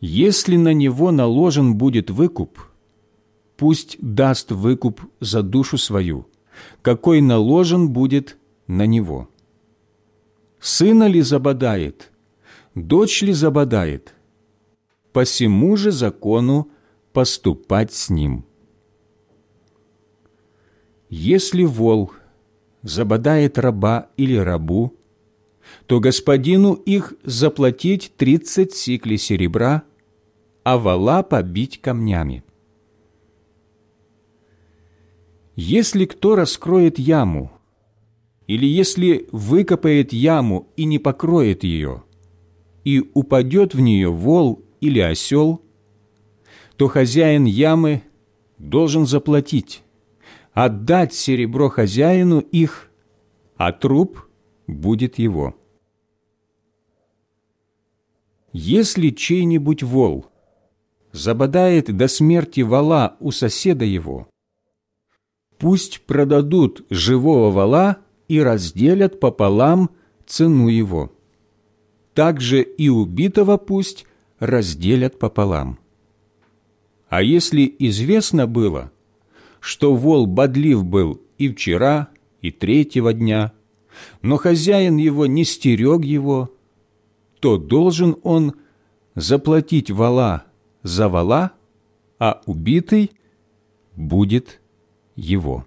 Если на него наложен будет выкуп, пусть даст выкуп за душу свою, какой наложен будет на него сына ли забодает, дочь ли забодает, по всему же закону поступать с ним. Если вол забодает раба или рабу, то господину их заплатить тридцать сиклей серебра, а вола побить камнями. Если кто раскроет яму или если выкопает яму и не покроет ее, и упадет в нее вол или осел, то хозяин ямы должен заплатить, отдать серебро хозяину их, а труп будет его. Если чей-нибудь вол забодает до смерти вола у соседа его, пусть продадут живого вола и разделят пополам цену его. Также и убитого пусть разделят пополам. А если известно было, что вол бодлив был и вчера, и третьего дня, но хозяин его не стерег его, то должен он заплатить вола за вола, а убитый будет его.